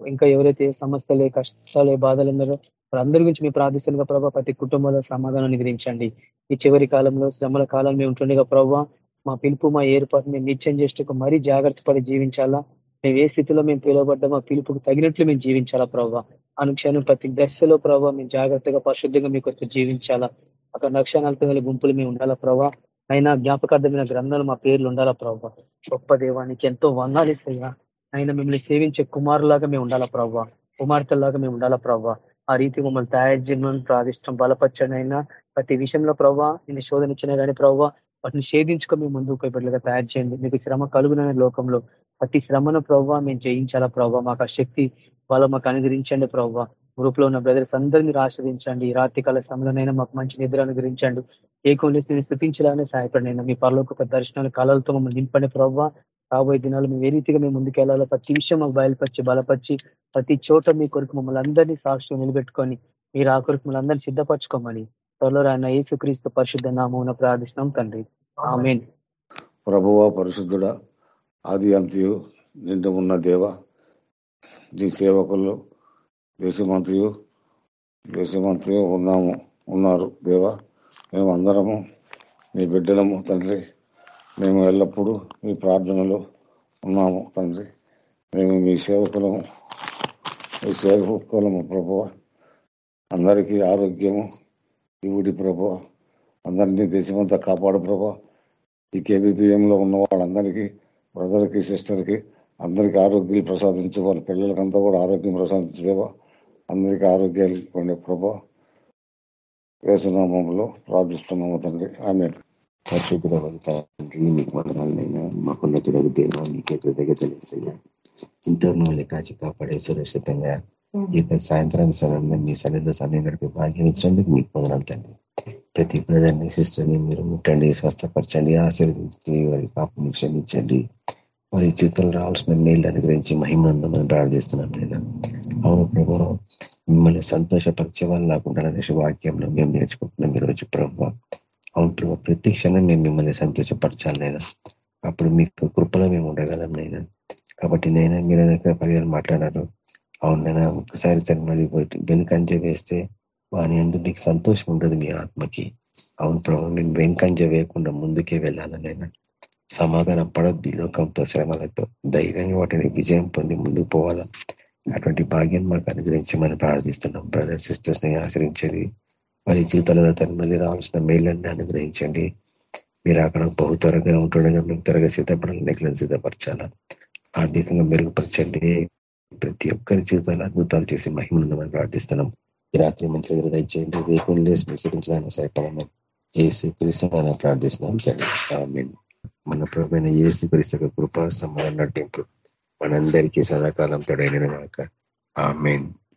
ఇంకా ఎవరైతే సమస్యలే కష్టాలే బాధలు ఉన్నారో వాళ్ళందరి గురించి మీ ప్రార్థిస్తున్న ప్రభావ ప్రతి కుటుంబంలో సమాధానాన్ని గ్రహించండి ఈ చివరి కాలంలో శ్రమల కాలం మేము ఉంటుండగా ప్రభావ మా పిలుపు మా ఏర్పాటు మేము నిత్యం చేస్తూ మరీ జాగ్రత్త పడి జీవించాలా? మేము ఏ స్థితిలో మేము పిలువబడ్డా మా పిలుపుకు తగినట్లు మేము జీవించాలా ప్రభావ అనుక్షణం ప్రతి దశలో ప్రభావ మేము జాగ్రత్తగా పరిశుద్ధంగా మీకు జీవించాలా? అక్కడ లక్ష గుంపులు మేము ఉండాలా ప్రభావ అయినా జ్ఞాపకార్థమైన గ్రంథాలు మా పేర్లు ఉండాలా ప్రభావ గొప్ప దేవానికి ఎంతో వందాలు ఆయన మిమ్మల్ని సేవించే కుమారులాగా మేము ఉండాలా ప్రభావ కుమార్తెలాగా మేము ఉండాలా ప్రభావ ఆ రీతి మమ్మల్ని తయారు చేయమని ప్రాదిష్టం బలపరచండి అయినా ప్రతి విషయంలో ప్రవ్వా నేను శోధన ఇచ్చినా కానీ ప్రవ్వా వాటిని షేధించుకో మేము ముందుకు పోయేటట్లుగా తయారు చేయండి. మీకు శ్రమ కలుగుననే లోకంలో ప్రతి శ్రమను ప్రవ్వా మేము జయించాలా ప్రభావ మాకు ఆ శక్తి వాళ్ళ మాకు అనుగ్రహించండి ప్రభావ గ్రూప్లో ఉన్న బ్రదర్స్ అందరినీ మీరు ఆశ్రదించండి. రాత్రి కాల సమయంలోనైనా మాకు మంచి నిద్ర అనుగ్రహించండి. ఏ కొన్ని స్థితించాలని సహాయపడినైనా మీ పరలోకి దర్శనాలు కళలతో మమ్మల్ని నింపండి ప్రభావ రాబోయే దినాలు మేము ఏ రీతిగా మేము ముందుకెళ్ళాలో ప్రతి విషయం మాకు బయలుపరిచి బలపరిచి ప్రతి చోట మీ కొరకు మమ్మల్ని అందరినీ సాక్షి నిలబెట్టుకొని మీరు ఆ కొరకు మమ్మల్ని అందరినీ సిద్ధపరచుకోమని త్వరలో ఆయన యేసుక్రీస్తు పరిశుద్ధ నామూన ప్రార్థిస్తున్నాం తండ్రి. ఆమెన్. ప్రభువ పరిశుద్ధుడ ఆది అంతయు నిండు ఉన్న దేవ నీ సేవకులు దేశమంతయు దేశమంతయు ఉన్నాము ఉన్నారు దేవ. మేము అందరము మీ బిడ్డలము తండ్రి. మేము ఎల్లప్పుడూ మీ ప్రార్థనలో ఉన్నాము తండ్రి. మేము మీ సేవకులము మీ సేవకులము ప్రభువ అందరికీ ఆరోగ్యము ఇవుడి ప్రభు. అందరినీ దేశమంతా కాపాడు ప్రభా. ఈ కేబీపీఎంలో ఉన్న వాళ్ళందరికీ బ్రదర్కి సిస్టర్కి అందరికీ ఆరోగ్యాలు ప్రసాదించు వాళ్ళ పిల్లలకంతా కూడా ఆరోగ్యం ప్రసాదించదేవా అందరికీ ఆరోగ్యాలు ఇవ్వండి ప్రభా. వేసునామంలో ప్రార్థిస్తున్నాము తండ్రి. ఆమె తండ్రి మీకు వందనాలైనా మాకున్నతులకు దేవా మీకే కృతజ్ఞతలేసయ్యా ఇంత మమ్మల్ని కాచి కాపాడే సురక్షితంగా ఈ సాయంత్రం సమయంలో మీ సన్నిధి సమయం గడిపే భాగ్యం ఇచ్చినందుకు మీకు వందనాలు తండ్రి ప్రతి బ్రదర్ని సిస్టర్ని మీరు ముట్టండి స్వస్థపరచండి ఆశీర్వదించి వారి పాపం క్షమించండి. వారి చిత్తులు రావాల్సిన మేలు అనుగ్రహించి మహిమందమని ప్రార్థిస్తున్నాం నేను అవును ప్రభావం మిమ్మల్ని సంతోషపరిచే వాళ్ళు లేకుండా వాక్యంలో మేము నేర్చుకుంటున్నాం ఈరోజు ప్రభావ అవును ప్రభావ ప్రతి క్షణం మేము మిమ్మల్ని సంతోషపరచాలి నేను అప్పుడు మీకు కృపలో మేము ఉండగలం నేను కాబట్టి నేను మీరు అనేక పర్యాలు మాట్లాడారు. అవును నేను ఒకసారి సరే మరి వెనుకంజ వేస్తే వాని ఎందుకు నీకు సంతోషం ఉండదు మీ ఆత్మకి. అవును ప్రభావం నేను వెనుకంజ వేయకుండా ముందుకే వెళ్ళాలనైనా సమాధానం పడద్ది లోకంతో శ్రమలతో. ధైర్యంగా వాటిని విజయం పొంది ముందుకు పోవాలా? అటువంటి భాగ్యం మాకు అనుగ్రహించి మనం ప్రార్థిస్తున్నాం. బ్రదర్ సిస్టర్స్ని వారి జీవితంలో తన మళ్ళీ రావాల్సిన మేళ్ళన్ని అనుగ్రహించండి. మీరు అక్కడ బహు త్వరగా ఉంటుండగా మేము త్వరగా సిద్ధపడాలి నెక్లను సిద్ధపరచాలా? ఆర్థికంగా మెరుగుపరచండి. ప్రతి ఒక్కరి జీవితాలు అద్భుతాలు చేసి మహిమనుందమని ప్రార్థిస్తున్నాం. ఈ రాత్రి మంచి దయచేయండి రేపు లేసి విసిరించడానికి సహాయపడమని ఏసు క్రీస్తు ప్రార్థిస్తున్నాం మన ప్రభుత్వ ఏసు క్రీస్తు కృపా సమాధానం నటింపు మనందరికీ సదాకాలం తోడైన కాక ఆ